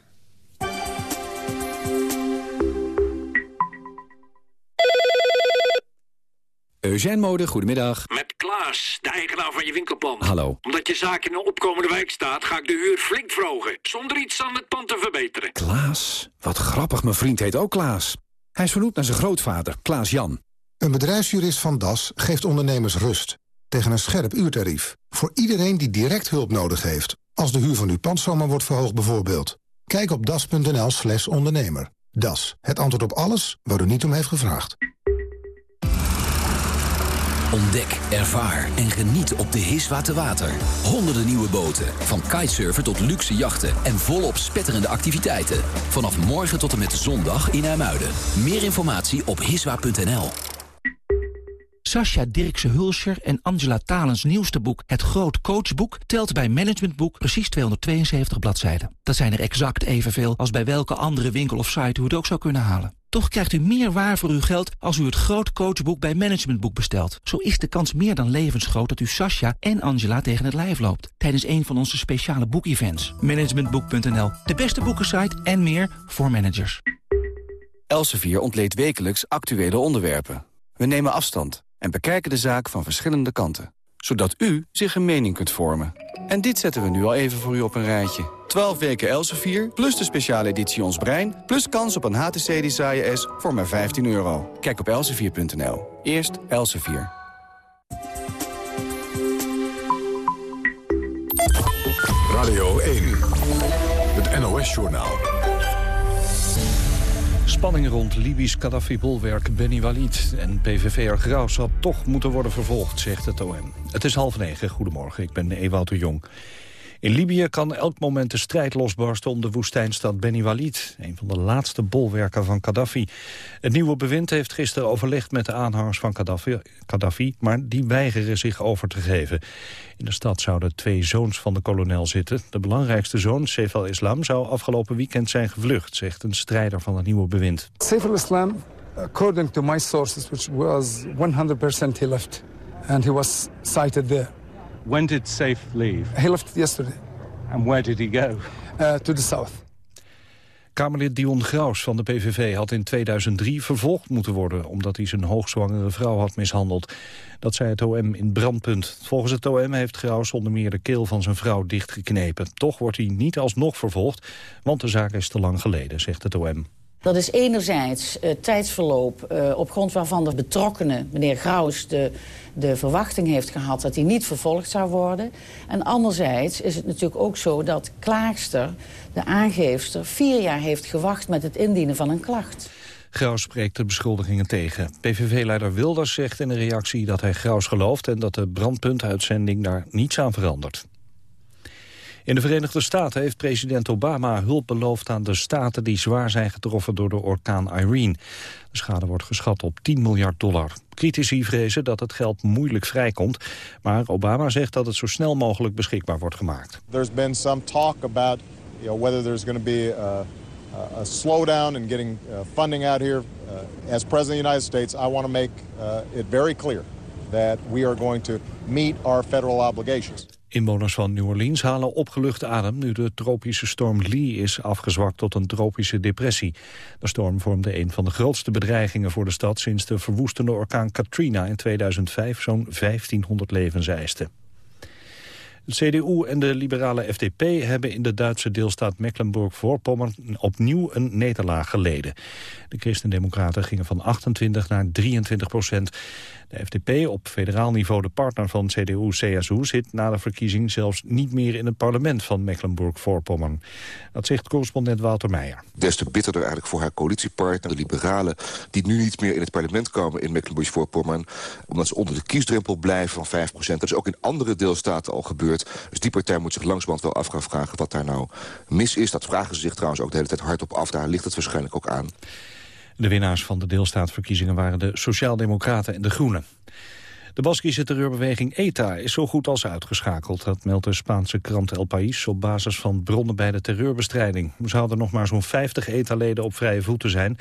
Eugène Mode, goedemiddag. Met Klaas, de eigenaar van je winkelpand. Hallo. Omdat je zaak in een opkomende wijk staat, ga ik de huur flink verhogen. Zonder iets aan het pand te verbeteren. Klaas? Wat grappig, mijn vriend heet ook Klaas. Hij is vernoemd naar zijn grootvader, Klaas Jan. Een bedrijfsjurist van DAS geeft ondernemers rust. Tegen een scherp uurtarief. Voor iedereen die direct hulp nodig heeft. Als de huur van uw pand zomaar wordt verhoogd bijvoorbeeld. Kijk op das.nl slash ondernemer. Das, het antwoord op alles waar u niet om heeft gevraagd. Ontdek, ervaar en geniet op de Hiswa te water. Honderden nieuwe boten, van kitesurfen tot luxe jachten... en volop spetterende activiteiten. Vanaf morgen tot en met zondag in IJmuiden. Meer informatie op hiswa.nl. Sascha Dirkse Hulscher en Angela Talens nieuwste boek... Het Groot Coachboek telt bij Managementboek precies 272 bladzijden. Dat zijn er exact evenveel als bij welke andere winkel of site u het ook zou kunnen halen. Toch krijgt u meer waar voor uw geld als u het Groot Coachboek bij Managementboek bestelt. Zo is de kans meer dan levensgroot dat u Sascha en Angela tegen het lijf loopt... tijdens een van onze speciale boekevents. Managementboek.nl, de beste boekensite en meer voor managers. Elsevier ontleedt wekelijks actuele onderwerpen. We nemen afstand en bekijken de zaak van verschillende kanten. Zodat u zich een mening kunt vormen. En dit zetten we nu al even voor u op een rijtje. 12 weken Elsevier, plus de speciale editie Ons Brein... plus kans op een HTC Desire S voor maar 15 euro. Kijk op elsevier.nl. Eerst Elsevier. Radio 1, het NOS-journaal. Spanning rond Libisch Gaddafi-bolwerk Benny Walid en PVV'er Graus had toch moeten worden vervolgd, zegt het OM. Het is half negen, goedemorgen, ik ben Ewout de Jong. In Libië kan elk moment de strijd losbarsten om de woestijnstad Beni Walid, een van de laatste bolwerken van Gaddafi. Het nieuwe bewind heeft gisteren overlegd met de aanhangers van Gaddafi, Gaddafi, maar die weigeren zich over te geven. In de stad zouden twee zoons van de kolonel zitten. De belangrijkste zoon, Saif al-Islam, zou afgelopen weekend zijn gevlucht, zegt een strijder van het nieuwe bewind. Saif al-Islam, according to my sources, which was 100% he left. And he was sighted there. When did Safe leave? He left yesterday. And where did he go? Uh, to the south. Kamerlid Dion Graus van de PVV had in 2003 vervolgd moeten worden... omdat hij zijn hoogzwangere vrouw had mishandeld. Dat zei het OM in Brandpunt. Volgens het OM heeft Graus onder meer de keel van zijn vrouw dichtgeknepen. Toch wordt hij niet alsnog vervolgd, want de zaak is te lang geleden, zegt het OM. Dat is enerzijds uh, tijdsverloop uh, op grond waarvan de betrokkenen, meneer Graus, de, de verwachting heeft gehad dat hij niet vervolgd zou worden. En anderzijds is het natuurlijk ook zo dat klaagster, de aangeefster, vier jaar heeft gewacht met het indienen van een klacht. Graus spreekt de beschuldigingen tegen. PVV-leider Wilders zegt in een reactie dat hij Graus gelooft... en dat de brandpuntuitzending daar niets aan verandert. In de Verenigde Staten heeft president Obama hulp beloofd aan de staten die zwaar zijn getroffen door de orkaan Irene. De schade wordt geschat op 10 miljard dollar. Critici vrezen dat het geld moeilijk vrijkomt, maar Obama zegt dat het zo snel mogelijk beschikbaar wordt gemaakt. There's been some talk about you know, whether there's going to be a, a slowdown in getting uh, funding out here. Uh, as president of the United States, I want to make uh, it very clear that we are going to meet our federal obligations. Inwoners van New Orleans halen opgelucht adem nu de tropische storm Lee is afgezwakt tot een tropische depressie. De storm vormde een van de grootste bedreigingen voor de stad sinds de verwoestende orkaan Katrina in 2005 zo'n 1500 levens eiste. Het CDU en de liberale FDP hebben in de Duitse deelstaat Mecklenburg-Voorpommern opnieuw een nederlaag geleden. De christendemocraten gingen van 28 naar 23 procent. De FDP, op federaal niveau de partner van CDU-CSU... zit na de verkiezing zelfs niet meer in het parlement van Mecklenburg-Voorpommern. Dat zegt correspondent Wouter Meijer. Des te bitterder eigenlijk voor haar coalitiepartner, de liberalen... die nu niet meer in het parlement komen in Mecklenburg-Voorpommern... omdat ze onder de kiesdrempel blijven van 5% Dat is ook in andere deelstaten al gebeurd. Dus die partij moet zich langzamerhand wel af gaan vragen wat daar nou mis is. Dat vragen ze zich trouwens ook de hele tijd hardop af. Daar ligt het waarschijnlijk ook aan. De winnaars van de deelstaatverkiezingen waren de Sociaaldemocraten en de Groenen. De Baskische terreurbeweging ETA is zo goed als uitgeschakeld. Dat meldt de Spaanse krant El País op basis van bronnen bij de terreurbestrijding. Er zouden nog maar zo'n 50 ETA-leden op vrije voeten zijn.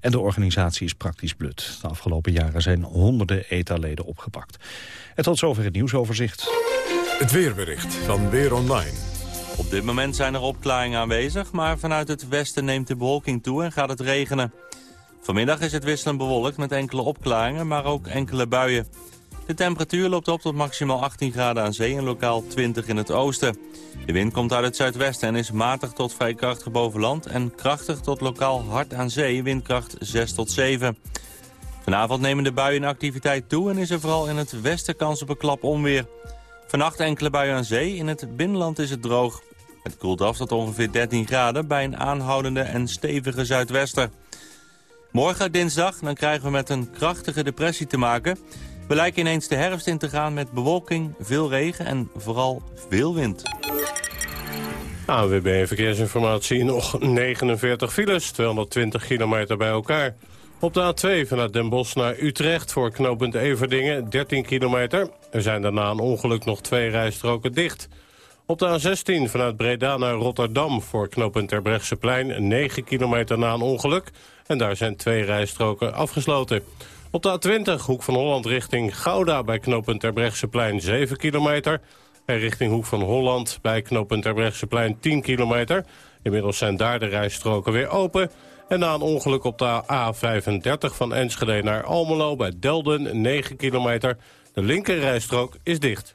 En de organisatie is praktisch blut. De afgelopen jaren zijn honderden ETA-leden opgepakt. En tot zover het nieuwsoverzicht. Het weerbericht van Weer Online. Op dit moment zijn er opklaringen aanwezig, maar vanuit het westen neemt de bewolking toe en gaat het regenen. Vanmiddag is het wisselend bewolkt met enkele opklaringen, maar ook enkele buien. De temperatuur loopt op tot maximaal 18 graden aan zee en lokaal 20 in het oosten. De wind komt uit het zuidwesten en is matig tot vrij krachtig boven land... en krachtig tot lokaal hard aan zee, windkracht 6 tot 7. Vanavond nemen de buien activiteit toe en is er vooral in het westen kans op een klap onweer. Vannacht enkele buien aan zee, in het binnenland is het droog. Het koelt af tot ongeveer 13 graden bij een aanhoudende en stevige zuidwester. Morgen dinsdag dan krijgen we met een krachtige depressie te maken. We lijken ineens de herfst in te gaan met bewolking, veel regen en vooral veel wind. AWB Verkeersinformatie nog 49 files, 220 kilometer bij elkaar. Op de A2 vanuit Den Bosch naar Utrecht voor knooppunt Everdingen 13 kilometer. Er zijn daarna een ongeluk nog twee rijstroken dicht. Op de A16 vanuit Breda naar Rotterdam voor knooppunt Terbrechtseplein 9 kilometer na een ongeluk. En daar zijn twee rijstroken afgesloten. Op de A20 Hoek van Holland richting Gouda bij knooppunt Terbrechtseplein 7 kilometer. En richting Hoek van Holland bij knooppunt Terbrechtseplein 10 kilometer. Inmiddels zijn daar de rijstroken weer open. En na een ongeluk op de A35 van Enschede naar Almelo bij Delden 9 kilometer. De linkerrijstrook is dicht.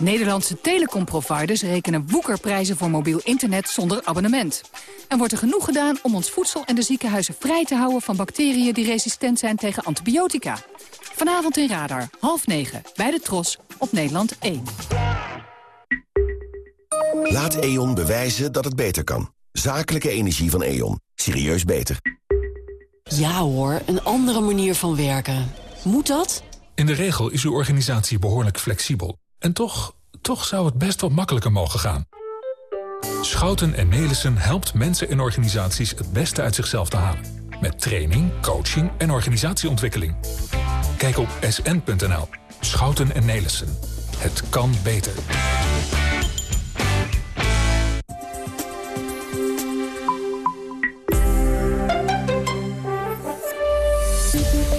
Nederlandse telecomproviders rekenen woekerprijzen voor mobiel internet zonder abonnement. En wordt er genoeg gedaan om ons voedsel en de ziekenhuizen vrij te houden van bacteriën die resistent zijn tegen antibiotica? Vanavond in Radar, half negen, bij de Tros, op Nederland 1. Laat E.ON bewijzen dat het beter kan. Zakelijke energie van E.ON. Serieus beter. Ja hoor, een andere manier van werken. Moet dat? In de regel is uw organisatie behoorlijk flexibel. En toch, toch zou het best wat makkelijker mogen gaan. Schouten en Nelissen helpt mensen en organisaties het beste uit zichzelf te halen. Met training, coaching en organisatieontwikkeling. Kijk op sn.nl. Schouten en Nelissen. Het kan beter.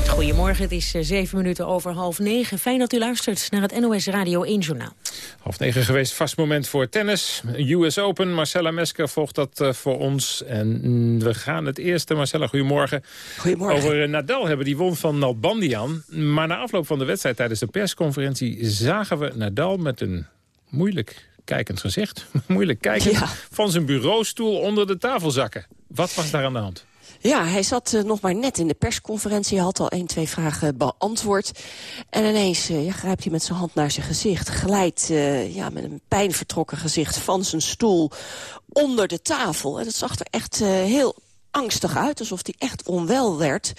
Goedemorgen, het is eh, zeven minuten over half negen. Fijn dat u luistert naar het NOS Radio 1 Journaal. Half negen geweest, vast moment voor tennis. US Open, Marcella Mesker volgt dat uh, voor ons. En mm, we gaan het eerste, Marcella, goedemorgen. Goedemorgen. Over uh, Nadal hebben, die won van Nalbandian. Maar na afloop van de wedstrijd tijdens de persconferentie... zagen we Nadal met een moeilijk kijkend gezicht. moeilijk kijkend Ja. van zijn bureaustoel onder de tafel zakken. Wat was daar aan de hand? Ja, hij zat eh, nog maar net in de persconferentie. had al één, twee vragen beantwoord. En ineens eh, grijpt hij met zijn hand naar zijn gezicht. Glijdt eh, ja, met een pijnvertrokken gezicht van zijn stoel onder de tafel. En dat zag er echt heel angstig uit, alsof hij echt onwel werd.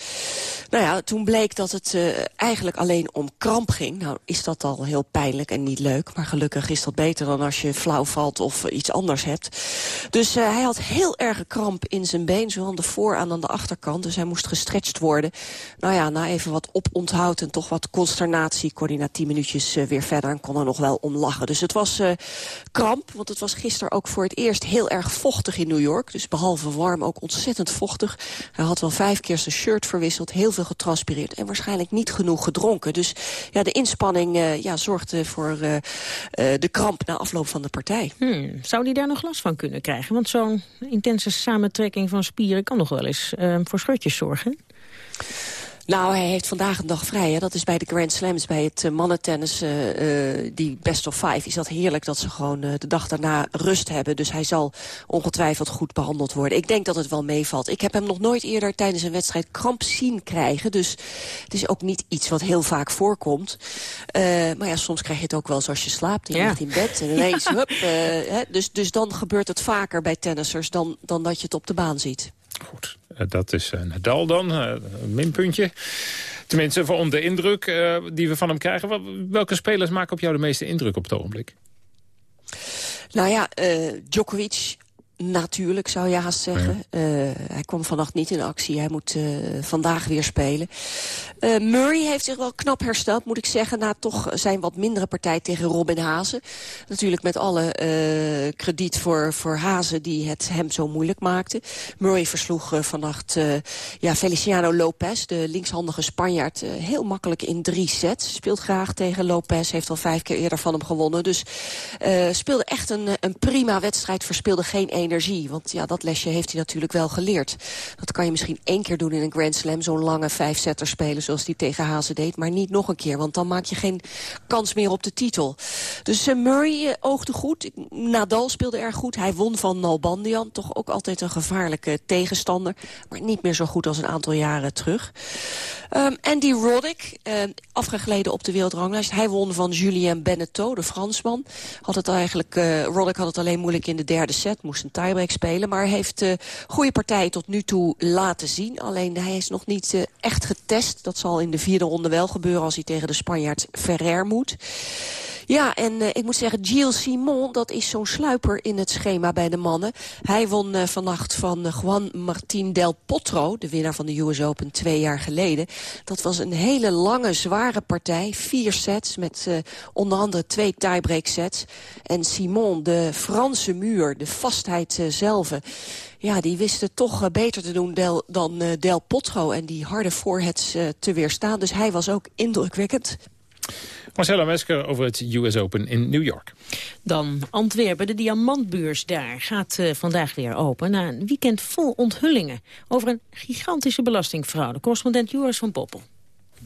Nou ja, toen bleek dat het eh, eigenlijk alleen om kramp ging. Nou is dat al heel pijnlijk en niet leuk. Maar gelukkig is dat beter dan als je flauw valt of iets anders hebt. Dus eh, hij had heel erge kramp in zijn been, zowel aan de voor- en aan de achterkant. Dus hij moest gestretched worden. Nou ja, na even wat oponthoud en toch wat consternatie... kon hij na tien minuutjes eh, weer verder en kon er nog wel om lachen. Dus het was kramp, want het was gisteren ook voor het eerst heel erg vochtig in New York. Dus behalve warm ook ontzettend vochtig. Hij had wel vijf keer zijn shirt verwisseld, heel veel getranspireerd... en waarschijnlijk niet genoeg gedronken. Dus ja, de inspanning eh, ja, zorgde voor eh, eh, de kramp na afloop van de partij. Hmm, zou die daar nog last van kunnen krijgen? Want zo'n intense samentrekking van spieren kan nog wel eens voor schutjes zorgen. Nou, hij heeft vandaag een dag vrij. Hè. Dat is bij de Grand Slams, bij het uh, mannentennis, uh, die best of five. Is dat heerlijk dat ze gewoon de dag daarna rust hebben. Dus hij zal ongetwijfeld goed behandeld worden. Ik denk dat het wel meevalt. Ik heb hem nog nooit eerder tijdens een wedstrijd kramp zien krijgen. Dus het is ook niet iets wat heel vaak voorkomt. maar ja, soms krijg je het ook wel zoals je slaapt. Je ja. ligt in bed en ineens, hup. Hè. Dus, dus dan gebeurt het vaker bij tennissers dan, dan dat je het op de baan ziet. Goed, eh, dat is uh, Nadal dan, uh, een minpuntje. Tenminste, voor de indruk die we van hem krijgen. Welke spelers maken op jou de meeste indruk op het ogenblik? Nou ja, Djokovic, Natuurlijk, zou je haast zeggen. Uh, hij kwam vannacht niet in actie. Hij moet uh, vandaag weer spelen. Uh, Murray heeft zich wel knap hersteld, moet ik zeggen... na toch zijn wat mindere partij tegen Robin Hazen. Natuurlijk met alle krediet voor, voor Hazen die het hem zo moeilijk maakte. Murray versloeg vannacht ja, Feliciano Lopez, de linkshandige Spanjaard... heel makkelijk in drie sets. Speelt graag tegen Lopez, heeft al vijf keer eerder van hem gewonnen. Dus speelde echt een, een prima wedstrijd, verspeelde geen één energie. Want ja, dat lesje heeft hij natuurlijk wel geleerd. Dat kan je misschien één keer doen in een Grand Slam. Zo'n lange vijfzetter spelen zoals hij tegen Hazen deed. Maar niet nog een keer, want dan maak je geen kans meer op de titel. Dus uh, Murray uh, oogde goed. Nadal speelde erg goed. Hij won van Nalbandian. Toch ook altijd een gevaarlijke tegenstander. Maar niet meer zo goed als een aantal jaren terug. Um, Andy Roddick, uh, afgegleden op de wereldranglijst. Hij won van Julien Beneteau, de Fransman. Had het eigenlijk, uh, Roddick had het alleen moeilijk in de derde set. Moest een tiebreak spelen. Maar heeft uh, goede partijen tot nu toe laten zien. Alleen hij is nog niet uh, echt getest. Dat zal in de vierde ronde wel gebeuren als hij tegen de Spanjaard Ferrer moet. Ja, en uh, ik moet zeggen, Gilles Simon, dat is zo'n sluiper in het schema bij de mannen. Hij won uh, vannacht van Juan Martín del Potro, de winnaar van de US Open twee jaar geleden. Dat was een hele lange, zware partij. Vier sets met onder andere twee tiebreak sets. En Simon, de Franse muur, de vastheid zelf... Ja, die wist het toch beter te doen del, dan Del Potro en die harde voorheads te weerstaan. Dus hij was ook indrukwekkend. Marcella Mesker over het US Open in New York. Dan Antwerpen, de diamantbeurs daar gaat uh, vandaag weer open... na een weekend vol onthullingen over een gigantische belastingfraude. Correspondent Joris van Poppel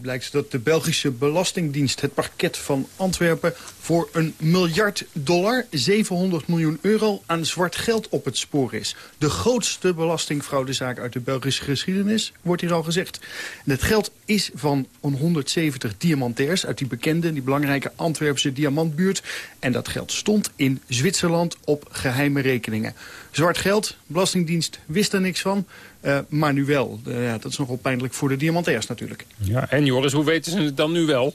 blijkt dat de Belgische Belastingdienst het parket van Antwerpen voor een miljard dollar, 700 miljoen euro, aan zwart geld op het spoor is. De grootste belastingfraudezaak uit de Belgische geschiedenis, wordt hier al gezegd. En het geld is van 170 diamantairs uit die bekende, die belangrijke Antwerpse diamantbuurt. En dat geld stond in Zwitserland op geheime rekeningen. Zwart geld, Belastingdienst wist er niks van. Uh, maar nu wel. Uh, ja, dat is nogal pijnlijk voor de diamantairs natuurlijk. Ja, en Joris, hoe weten ze het dan nu wel?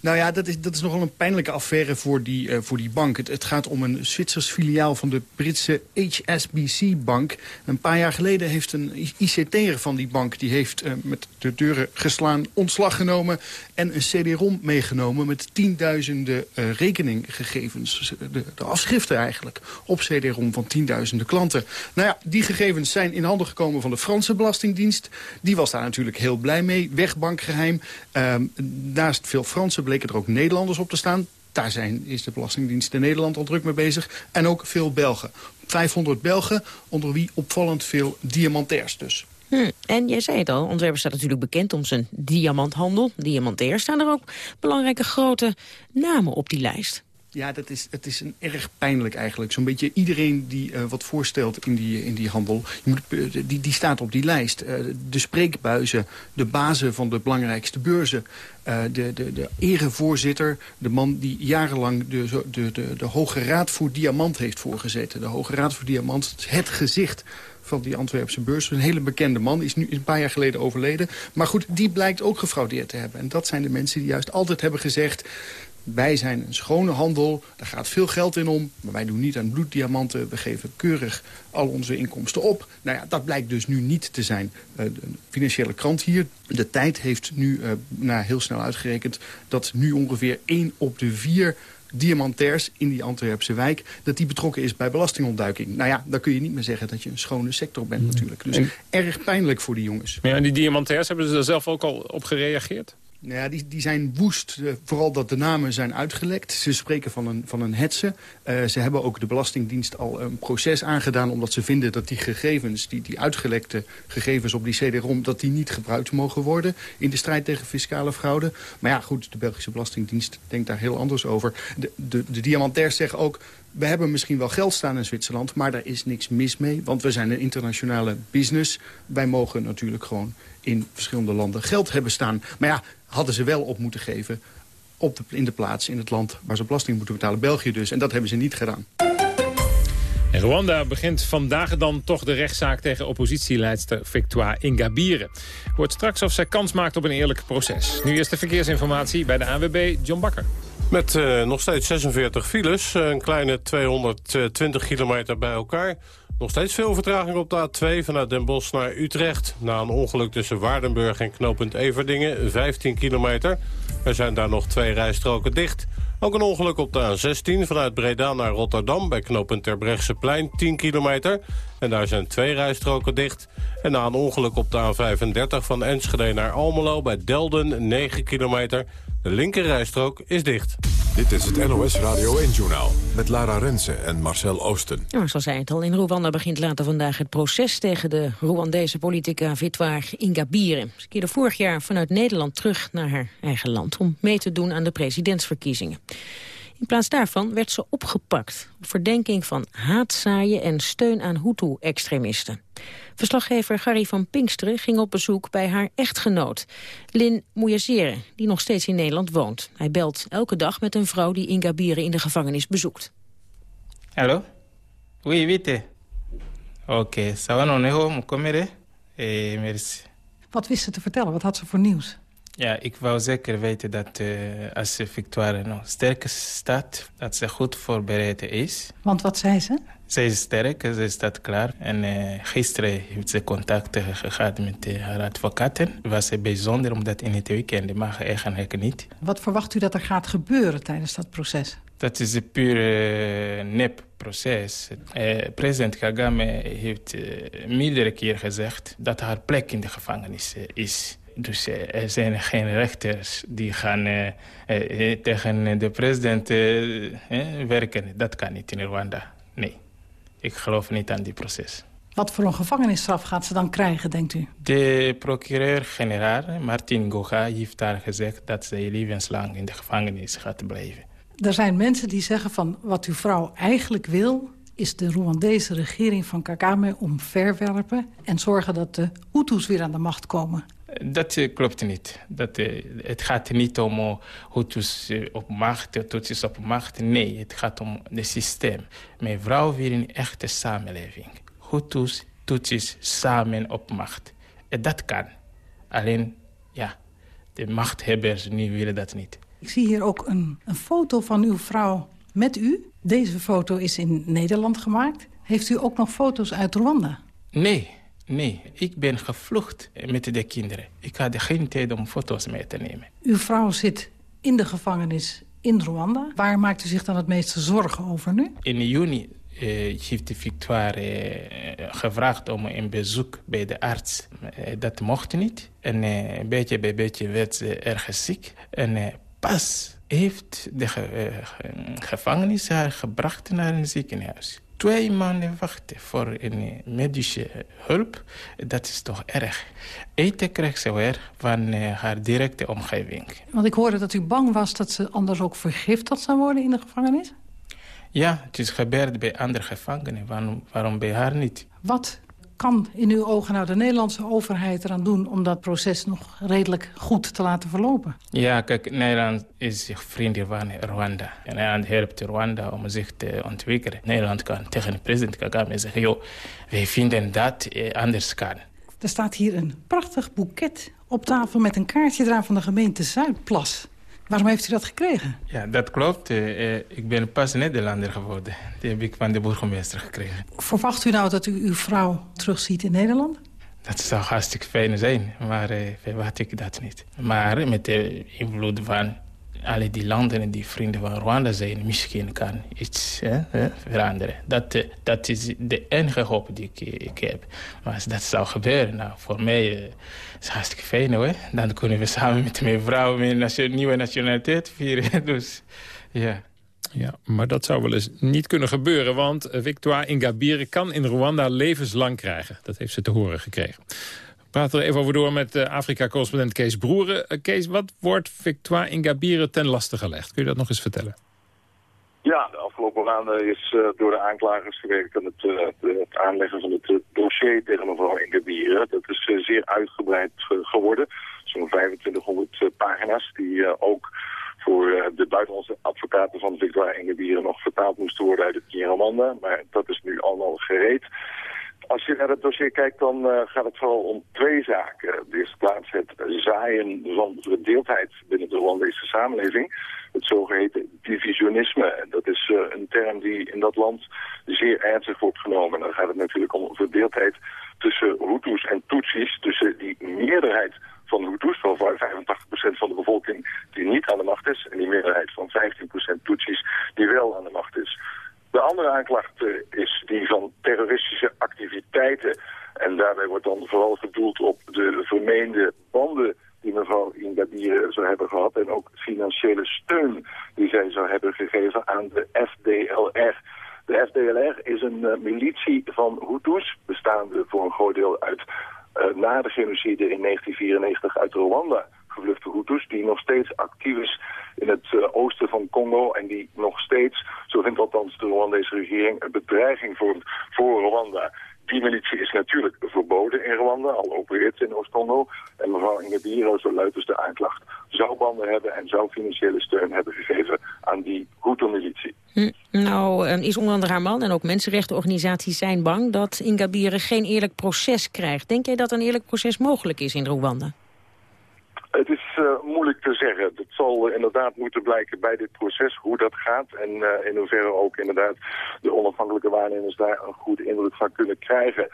Nou ja, dat is, dat is nogal een pijnlijke affaire voor die, uh, voor die bank. Het, het, gaat om een Zwitsers filiaal van de Britse HSBC-bank. Een paar jaar geleden heeft een ICT'er van die bank... die heeft uh, met de deuren geslaan, ontslag genomen... en een CD-ROM meegenomen met tienduizenden uh, rekeninggegevens. De, de, afschriften eigenlijk op CD-ROM van tienduizenden klanten. Nou ja, die gegevens zijn in handen gekomen van de Franse Belastingdienst. Die was daar natuurlijk heel blij mee. Wegbankgeheim. Ehm, naast veel Franse bleken er ook Nederlanders op te staan. Daar zijn, is de Belastingdienst in Nederland al druk mee bezig. En ook veel Belgen. 500 Belgen, onder wie opvallend veel diamantairs dus. Hm. En jij zei het al, Antwerpen staat natuurlijk bekend om zijn diamanthandel. Diamantair staan er ook belangrijke grote namen op die lijst. Ja, dat is, het is een erg pijnlijk eigenlijk. Zo'n beetje iedereen die uh, wat voorstelt in die, in die handel, je moet, uh, die, die staat op die lijst. De spreekbuizen, de bazen van de belangrijkste beurzen, de, de, de erevoorzitter, de man die jarenlang de, de, de, de Hoge Raad voor Diamant heeft voorgezeten. De Hoge Raad voor Diamant, het gezicht van die Antwerpse beurs. Een hele bekende man, is nu een paar jaar geleden overleden. Maar goed, die blijkt ook gefraudeerd te hebben. En dat zijn de mensen die juist altijd hebben gezegd... Wij zijn een schone handel, daar gaat veel geld in om. Maar wij doen niet aan bloeddiamanten. We geven keurig al onze inkomsten op. Nou ja, dat blijkt dus nu niet te zijn. Uh, de financiële krant hier, de tijd heeft nu nou, heel snel uitgerekend... dat nu ongeveer 1 op de 4 diamantairs in die Antwerpse wijk... dat die betrokken is bij belastingontduiking. Nou ja, dan kun je niet meer zeggen dat je een schone sector bent natuurlijk. Dus erg pijnlijk voor die jongens. Ja, en die diamantairs, hebben ze daar zelf ook al op gereageerd? Nou ja, die, die zijn woest. Uh, vooral dat de namen zijn uitgelekt. Ze spreken van een, van een hetze. Uh, ze hebben ook de Belastingdienst al een proces aangedaan... omdat ze vinden dat die gegevens, die, die uitgelekte gegevens op die CD-ROM... dat die niet gebruikt mogen worden in de strijd tegen fiscale fraude. Maar ja, goed, de Belgische Belastingdienst denkt daar heel anders over. De, de, de zeggen ook we hebben misschien wel geld staan in Zwitserland, maar daar is niks mis mee. Want we zijn een internationale business. Wij mogen natuurlijk gewoon in verschillende landen geld hebben staan. Maar ja, hadden ze wel op moeten geven op de, in de plaats in het land waar ze belasting moeten betalen. België dus. En dat hebben ze niet gedaan. Rwanda begint vandaag dan toch de rechtszaak tegen oppositieleidster Victoire Ingabire. Hoort straks of zij kans maakt op een eerlijk proces. Nu is de verkeersinformatie bij de ANWB John Bakker. Met uh, nog steeds 46 files, een kleine 220 kilometer bij elkaar. Nog steeds veel vertraging op de A2 vanuit Den Bosch naar Utrecht. Na een ongeluk tussen Waardenburg en knooppunt Everdingen, 15 kilometer. Er zijn daar nog twee rijstroken dicht. Ook een ongeluk op de A16 vanuit Breda naar Rotterdam... bij knooppunt Terbrechtseplein, 10 kilometer. En daar zijn twee rijstroken dicht. En na een ongeluk op de A35 van Enschede naar Almelo... bij Delden, 9 kilometer. De linkerrijstrook is dicht. Dit is het NOS Radio 1-journaal met Lara Rensen en Marcel Oosten. Ja, zoals zei het al, in Rwanda begint later vandaag het proces... tegen de Rwandese politica Victoire Ingabire. Ze keerde vorig jaar vanuit Nederland terug naar haar eigen land... om mee te doen aan de presidentsverkiezingen. In plaats daarvan werd ze opgepakt op verdenking van haatzaaien en steun aan Hutu-extremisten. Verslaggever Gary van Pinksteren ging op bezoek bij haar echtgenoot, Lin Mouyazere, die nog steeds in Nederland woont. Hij belt elke dag met een vrouw die Ingabire in de gevangenis bezoekt. Hallo? Oui, vite. Oké, okay. ça va non, Eh, merci. Wat wist ze te vertellen? Wat had ze voor nieuws? Ja, ik wou zeker weten dat uh, als Victoire nog sterk staat, dat ze goed voorbereid is. Want wat zei ze? Ze is sterk, ze staat klaar. En uh, gisteren heeft ze contact gehad met uh, haar advocaten. Het was bijzonder, omdat in het weekend mag eigenlijk niet. Wat verwacht u dat er gaat gebeuren tijdens dat proces? Dat is een puur nep-proces. president Kagame heeft meerdere keer gezegd dat haar plek in de gevangenis is. Dus eh, er zijn geen rechters die gaan uh, uh, tegen de president werken. Dat kan niet in Rwanda. Nee, ik geloof niet aan die proces. Wat voor een gevangenisstraf gaat ze dan krijgen, denkt u? De procureur-generaal, Martin Goga, heeft daar gezegd... dat ze levenslang in de gevangenis gaat blijven. Er zijn mensen die zeggen van wat uw vrouw eigenlijk wil is de Rwandese regering van Kagame omverwerpen... en zorgen dat de Hutus weer aan de macht komen. Dat uh, klopt niet. Dat, uh, het gaat niet om Hutus op macht, Tutsis op macht. Nee, het gaat om het systeem. Mijn vrouw wil een echte samenleving. Hutus, Tutsis samen op macht. En dat kan. Alleen, ja, de machthebbers nu willen dat niet. Ik zie hier ook een, een foto van uw vrouw met u. Deze foto is in Nederland gemaakt. Heeft u ook nog foto's uit Rwanda? Nee, Nee, ik ben gevlucht met de kinderen. Ik had geen tijd om foto's mee te nemen. Uw vrouw zit in de gevangenis in Rwanda. Waar maakt u zich dan het meeste zorgen over nu? In juni uh, heeft Victoire uh, gevraagd om een bezoek bij de arts. Uh, dat mocht niet. En beetje bij beetje werd ze erg ziek. En pas heeft de ge gevangenis haar gebracht naar een ziekenhuis twee maanden wachten voor een medische hulp, dat is toch erg. Eten krijgt ze weer van uh, haar directe omgeving. Want ik hoorde dat u bang was dat ze anders ook vergiftigd zou worden in de gevangenis? Ja, het is gebeurd bij andere gevangenen. Waarom, waarom bij haar niet? Wat kan in uw ogen nou de Nederlandse overheid eraan doen... om dat proces nog redelijk goed te laten verlopen? Ja, kijk, Nederland is zich vriendin van Rwanda. En Nederland helpt Rwanda om zich te ontwikkelen. Nederland kan tegen president Kagame zeggen... joh, wij vinden dat eh, anders kan. Er staat hier een prachtig boeket op tafel met een kaartje eraan van de gemeente Zuidplas. Waarom heeft u dat gekregen? Ja, dat klopt. Uh, ik ben pas Nederlander geworden. Die heb ik van de burgemeester gekregen. Verwacht u nou dat u uw vrouw terugziet in Nederland? Dat zou hartstikke fijn zijn, maar uh, verwacht ik dat niet. Maar met de invloed van alle die landen die vrienden van Rwanda zijn, misschien kan iets veranderen. Dat, eh, dat is de enige hoop die ik, heb. Maar als dat zou gebeuren, nou, voor mij uh, is hartstikke fijn hoor. Dan kunnen we samen met mijn vrouw mijn nieuwe nationaliteit vieren. dus ja. Ja, maar dat zou wel eens niet kunnen gebeuren... want Victoire Ingabire kan in Rwanda levenslang krijgen. Dat heeft ze te horen gekregen. Praten er even over door met uh, Afrika-correspondent Kees Broeren. Uh, Kees, wat wordt Victoire Ingabire ten laste gelegd? Kun je dat nog eens vertellen? Ja, de afgelopen maanden is uh, door de aanklagers gewerkt aan het, het aanleggen van het dossier tegen mevrouw Ingabire. Dat is zeer uitgebreid geworden. Zo'n 2500 pagina's die ook voor de buitenlandse advocaten van Victoire Ingenieur nog vertaald moesten worden uit het Kiramanda. Maar dat is nu allemaal gereed. Als je naar het dossier kijkt, dan uh, gaat het vooral om twee zaken. De eerste plaats het zaaien van verdeeldheid binnen de Rwandese samenleving. Het zogeheten divisionisme. Dat is uh, een term die in dat land zeer ernstig wordt genomen. Dan gaat het natuurlijk om verdeeldheid tussen Hutus en Tutsis. Tussen die meerderheid van Hutus, van 85% van de bevolking die niet aan de macht is. En die meerderheid van 15% Tutsis die wel aan de macht is. De andere aanklacht is die van terroristische activiteiten. En daarbij wordt dan vooral gedoeld op de vermeende banden die mevrouw Ingabire zou hebben gehad. En ook financiële steun die zij zou hebben gegeven aan de FDLR. De FDLR is een uh, militie van Hutus, bestaande voor een groot deel uit uh, na de genocide in 1994 uit Rwanda gevluchte Hutus... die nog steeds actief is in het uh, oosten van Congo... en die nog steeds, zo vindt althans de Rwandese regering... een bedreiging vormt voor Rwanda. Die militie is natuurlijk verboden in Rwanda, al opereert ze in Oost-Congo. En mevrouw Ingabire, zo luidt dus de aanklacht, zou banden hebben en zou financiële steun hebben gegeven aan die Hutu-militie. Hm. Nou, is onder andere haar man en ook mensenrechtenorganisaties zijn bang dat Ingabire geen eerlijk proces krijgt. Denk jij dat een eerlijk proces mogelijk is in Rwanda? Het is uh, moeilijk te zeggen. Het zal uh, inderdaad moeten blijken bij dit proces hoe dat gaat. En uh, in hoeverre ook inderdaad de onafhankelijke waarnemers daar een goede indruk van kunnen krijgen.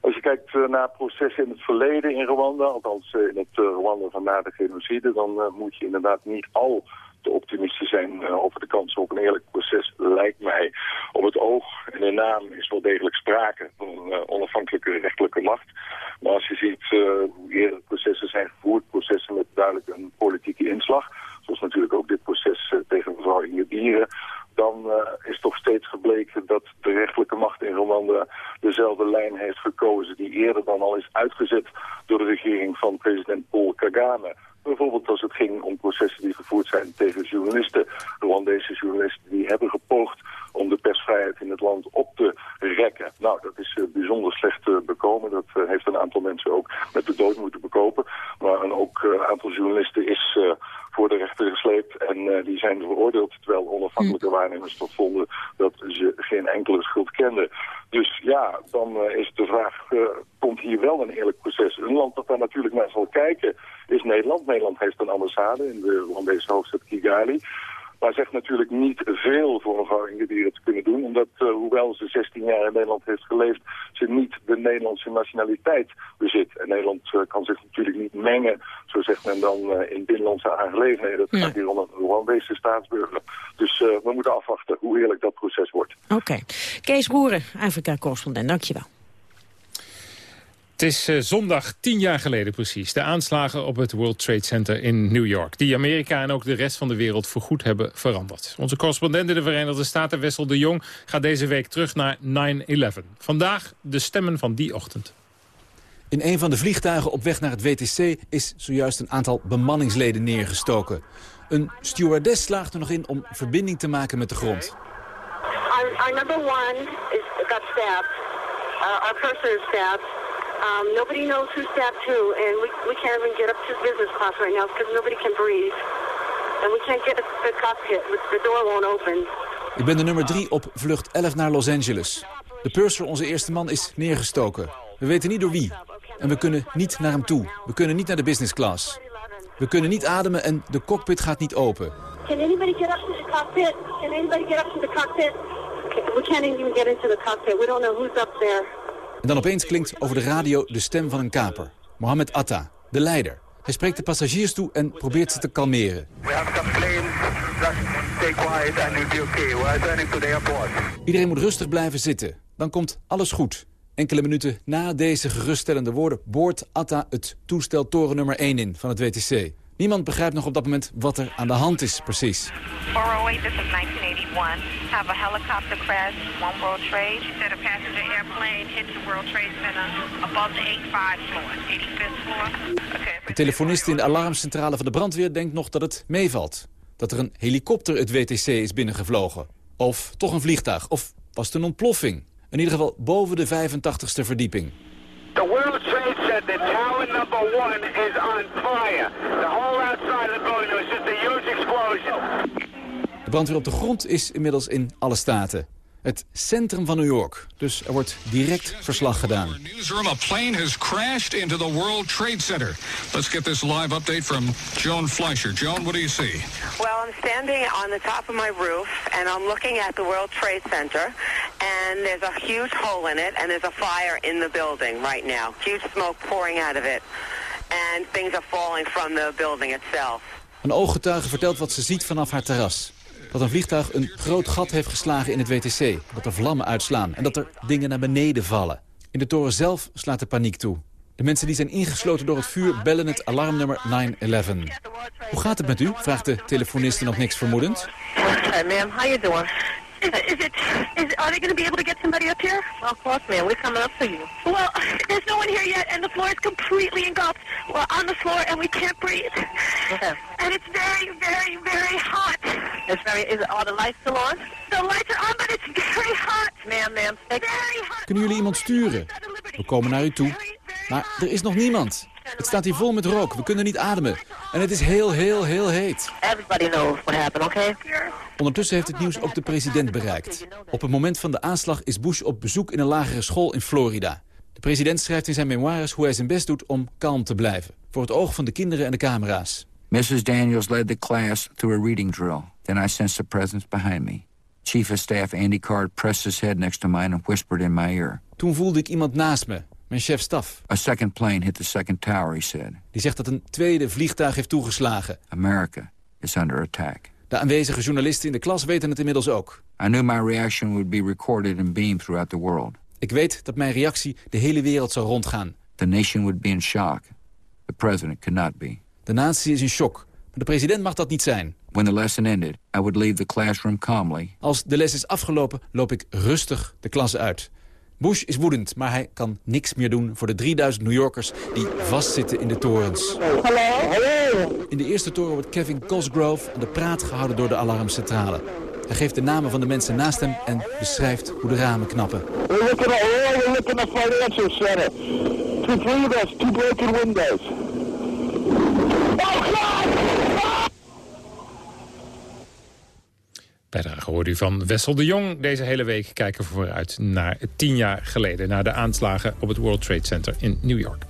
Als je kijkt naar processen in het verleden in Rwanda, althans in het Rwanda van na de genocide, dan moet je inderdaad niet al te optimistisch zijn over de kansen op een eerlijk proces, lijkt mij. Op het oog en in naam is wel degelijk sprake van een onafhankelijke rechtelijke macht. Maar als je ziet uh, hoe eerder processen zijn gevoerd, processen met duidelijk een politieke inslag, zoals natuurlijk ook dit proces tegen mevrouw Ingedieren, dan uh, is toch steeds gebleken dat de rechtelijke macht in Rwanda dezelfde lijn heeft gekozen die eerder dan al is uitgezet door de regering van president Paul Kagame. Bijvoorbeeld als het ging om processen die gevoerd zijn tegen journalisten. Rwandese journalisten die hebben gepoogd om de persvrijheid in het land op te rekken. Nou, dat is uh, bijzonder slecht uh, bekomen. Dat uh, heeft een aantal mensen ook met de dood moeten bekopen. Maar een ook aantal journalisten is voor de rechter gesleept. En die zijn veroordeeld terwijl onafhankelijke waarnemers tot vonden dat ze geen enkele schuld kenden. Dus ja, dan is de vraag, komt hier wel een eerlijk proces? Een land dat daar natuurlijk naar zal kijken is Nederland. Nederland heeft een ambassade in de Rwandese hoofdstad Kigali. Maar zegt natuurlijk niet veel voor mevrouw Ingedieren te kunnen doen. Omdat, uh, hoewel ze 16 jaar in Nederland heeft geleefd... ze niet de Nederlandse nationaliteit bezit. En Nederland uh, kan zich natuurlijk niet mengen, zo zegt men dan, uh, in binnenlandse aangelegenheden. Dat gaat hier om een Rwandese staatsburger. Dus we moeten afwachten hoe eerlijk dat proces wordt. Oké. Okay. Kees Roeren, Afrika-correspondent, dankjewel. Het is uh, zondag tien jaar geleden precies. De aanslagen op het World Trade Center in New York. Die Amerika en ook de rest van de wereld voorgoed hebben veranderd. Onze correspondent in de Verenigde Staten, Wessel de Jong... gaat deze week terug naar 9-11. Vandaag de stemmen van die ochtend. In een van de vliegtuigen op weg naar het WTC... is zojuist een aantal bemanningsleden neergestoken. Een stewardess slaagt er nog in om verbinding te maken met de grond. Our, our number one is, got stabbed. Uh, our person is stabbed. Um, nobody knows who stabbed who, and we, we can't even get up to business class right now because nobody can breathe. And we can't get the cockpit. The door won't open. Ik ben de nummer 3 op vlucht 11 naar Los Angeles. De purser, onze eerste man, is neergestoken. We weten niet door wie. En we kunnen niet naar hem toe. We kunnen niet naar de business class. We kunnen niet ademen en de cockpit gaat niet open. Can anybody get up to the cockpit? Can anybody get up to the cockpit? We can't even get into the cockpit. We don't know who's up there. En dan opeens klinkt over de radio de stem van een kaper. Mohammed Atta, de leider. Hij spreekt de passagiers toe en probeert ze te kalmeren. We have some planes stay quiet and you'll be okay. We're returning to the airport. Iedereen moet rustig blijven zitten. Dan komt alles goed. Enkele minuten na deze geruststellende woorden... boort Atta het toestel toren nummer 1 in van het WTC. Niemand begrijpt nog op dat moment wat er aan de hand is, precies. 408, this is 1981. Have a helicopter crash, One World Trade. She said a passenger airplane hit the World Trade Center above the 85 floor, 85th floor. Okay. De telefonist in de alarmcentrale van de brandweer denkt nog dat het meevalt. Dat er een helikopter het WTC is binnengevlogen. Of toch een vliegtuig. Of was het een ontploffing. In ieder geval boven de 85ste verdieping. The World Trade Center, tower number one, is on fire. The whole outside of the building was just a huge explosion. De brandweer op de grond is inmiddels in alle staten. Het centrum van New York. Dus er wordt direct verslag gedaan. Newsroom, a plane has crashed into the World Trade Center. Let's get this live update from Joan Fleischer. Joan, what do you see? Well, I'm standing on the top of my roof, and I'm looking at the World Trade Center, and there's a huge hole in it, and there's a fire in the building right now. Huge smoke pouring out of it, and things are falling from the building itself. Een ooggetuige vertelt wat ze ziet vanaf haar terras. Dat een vliegtuig een groot gat heeft geslagen in het WTC. Dat er vlammen uitslaan en dat er dingen naar beneden vallen. In de toren zelf slaat de paniek toe. De mensen die zijn ingesloten door het vuur bellen het alarmnummer 911. Hoe gaat het met u? vraagt de telefoniste nog niks vermoedend. Ma'am. How you doing? Is it, is it, is, are they going to be able to get somebody up here? Of course, ma'am. We're coming up for you. Well, there's no one here yet, and the floor is completely engulfed. We're on the floor, and we can't breathe. And it's very, very, very hot. It's very, is it, are the lights still on? The lights are on, but it's very hot. Ma'am, ma'am. Very hot. Kunnen jullie iemand sturen? We komen naar u toe. Maar er is nog niemand. Het staat hier vol met rook. We kunnen niet ademen. En het is heel, heel, heel heet. Everybody knows what happened, okay? Ondertussen heeft het nieuws ook de president bereikt. Op het moment van de aanslag is Bush op bezoek in een lagere school in Florida. De president schrijft in zijn memoires hoe hij zijn best doet om kalm te blijven. Voor het oog van de kinderen en de camera's. Mrs. Daniels led the class through a reading drill. Then I sensed a presence behind me. Chief of Staff Andy Card pressed his head next to mine and whispered in my ear. Toen voelde ik iemand naast me, mijn chef staf. A second plane hit the second tower, he said. Die zegt dat een tweede vliegtuig heeft toegeslagen. America is under attack. De aanwezige journalisten in de klas weten het inmiddels ook. I knew my reaction would be recorded and beamed throughout the world. Ik weet dat mijn reactie de hele wereld zou rondgaan. The nation would be in shock. The president could not be. De natie is in shock. Maar de president mag dat niet zijn. When the lesson ended, I would leave the classroom calmly. Als de les is afgelopen, loop ik rustig de klas uit. Bush is woedend, maar hij kan niks meer doen voor de 3000 New Yorkers die vastzitten in de torens. Hallo? In de eerste toren wordt Kevin Cosgrove aan de praat gehouden door de alarmcentrale. Hij geeft de namen van de mensen naast hem en beschrijft hoe de ramen knappen. We're looking at, we're looking at financial center. Two us, two broken windows. Oh, God! Bijdrage hoorde u van Wessel de Jong. Deze hele week kijken we vooruit naar tien jaar geleden... naar de aanslagen op het World Trade Center in New York.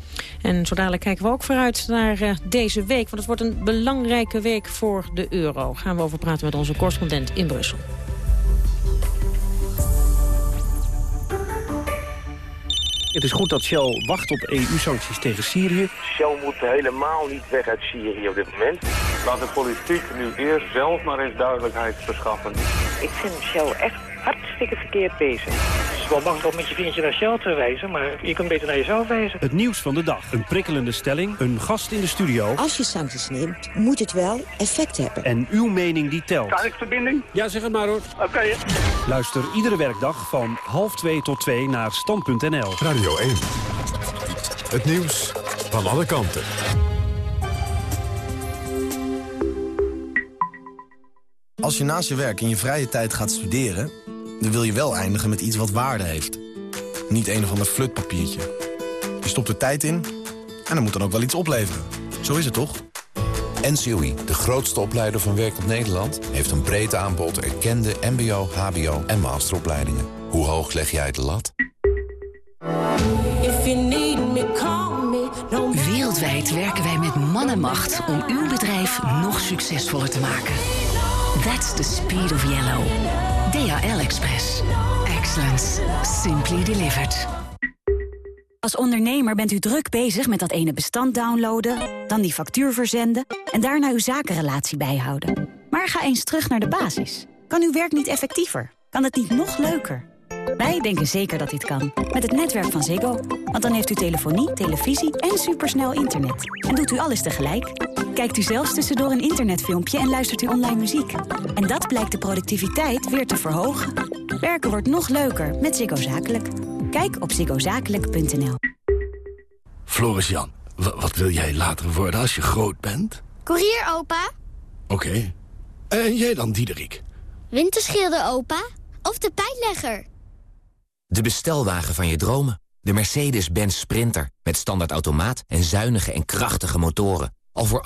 En zo dadelijk kijken we ook vooruit naar uh, deze week. Want het wordt een belangrijke week voor de euro. Gaan we over praten met onze correspondent in Brussel. Het is goed dat Shell wacht op EU-sancties tegen Syrië. Shell moet helemaal niet weg uit Syrië op dit moment. Laat de politiek nu eerst zelf maar eens duidelijkheid verschaffen. Ik vind Shell echt hartstikke verkeerd bezig. Het is wel makkelijk om met je vingertje naar Shell te wijzen, maar je kunt beter naar jezelf wijzen. Het nieuws van de dag. Een prikkelende stelling, een gast in de studio. Als je sancties neemt, moet het wel effect hebben. En uw mening die telt. Kan ik verbinding? Ja, zeg het maar hoor. Oké. Luister iedere werkdag van half twee tot twee naar stand.nl. Radio 1. Het nieuws van alle kanten. Als je naast je werk in je vrije tijd gaat studeren... dan wil je wel eindigen met iets wat waarde heeft. Niet een of ander flutpapiertje. Je stopt er tijd in en dan moet dan ook wel iets opleveren. Zo is het toch? NCOI, de grootste opleider van werkend Nederland... heeft een breed aanbod erkende mbo, hbo en masteropleidingen. Hoe hoog leg jij de lat? Wereldwijd werken wij met man en macht om uw bedrijf nog succesvoller te maken. That's the speed of yellow. DHL Express. Excellence. Simply delivered. Als ondernemer bent u druk bezig met dat ene bestand downloaden... dan die factuur verzenden en daarna uw zakenrelatie bijhouden. Maar Maar ga eens terug naar de basis. Kan uw werk niet effectiever? Kan het niet nog leuker? Wij denken zeker dat dit kan. Met het netwerk van Ziggo. Want dan heeft u telefonie, televisie en supersnel internet. En doet u alles tegelijk. Kijkt u zelfs tussendoor een internetfilmpje en luistert u online muziek. En dat blijkt de productiviteit weer te verhogen. Werken wordt nog leuker met Ziggo Zakelijk. Kijk op ziggozakelijk.nl. Floris Jan, wat wil jij later worden als je groot bent? Koerier, opa. Oké. En jij dan, Diederik? Winterschilder, opa. Of de pijnlegger. De bestelwagen van je dromen. De Mercedes-Benz Sprinter. Met standaard automaat en zuinige en krachtige motoren. Al voor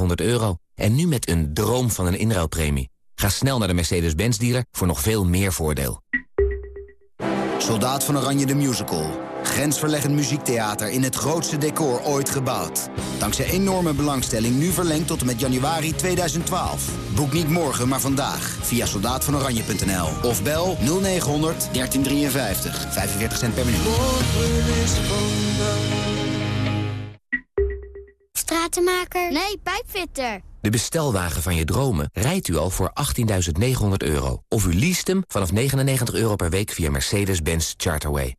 18.900 euro. En nu met een droom van een inruilpremie. Ga snel naar de Mercedes-Benz dealer voor nog veel meer voordeel. Soldaat van Oranje de Musical. Grensverleggend muziektheater in het grootste decor ooit gebouwd. Dankzij enorme belangstelling nu verlengd tot en met januari 2012. Boek niet morgen, maar vandaag via soldaatvanoranje.nl of bel 0900 1353. 45 cent per minuut. Stratenmaker? Nee, pijpfitter. De bestelwagen van je dromen rijdt u al voor 18.900 euro. Of u leest hem vanaf 99 euro per week via Mercedes-Benz Charterway.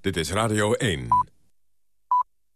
Dit is Radio 1.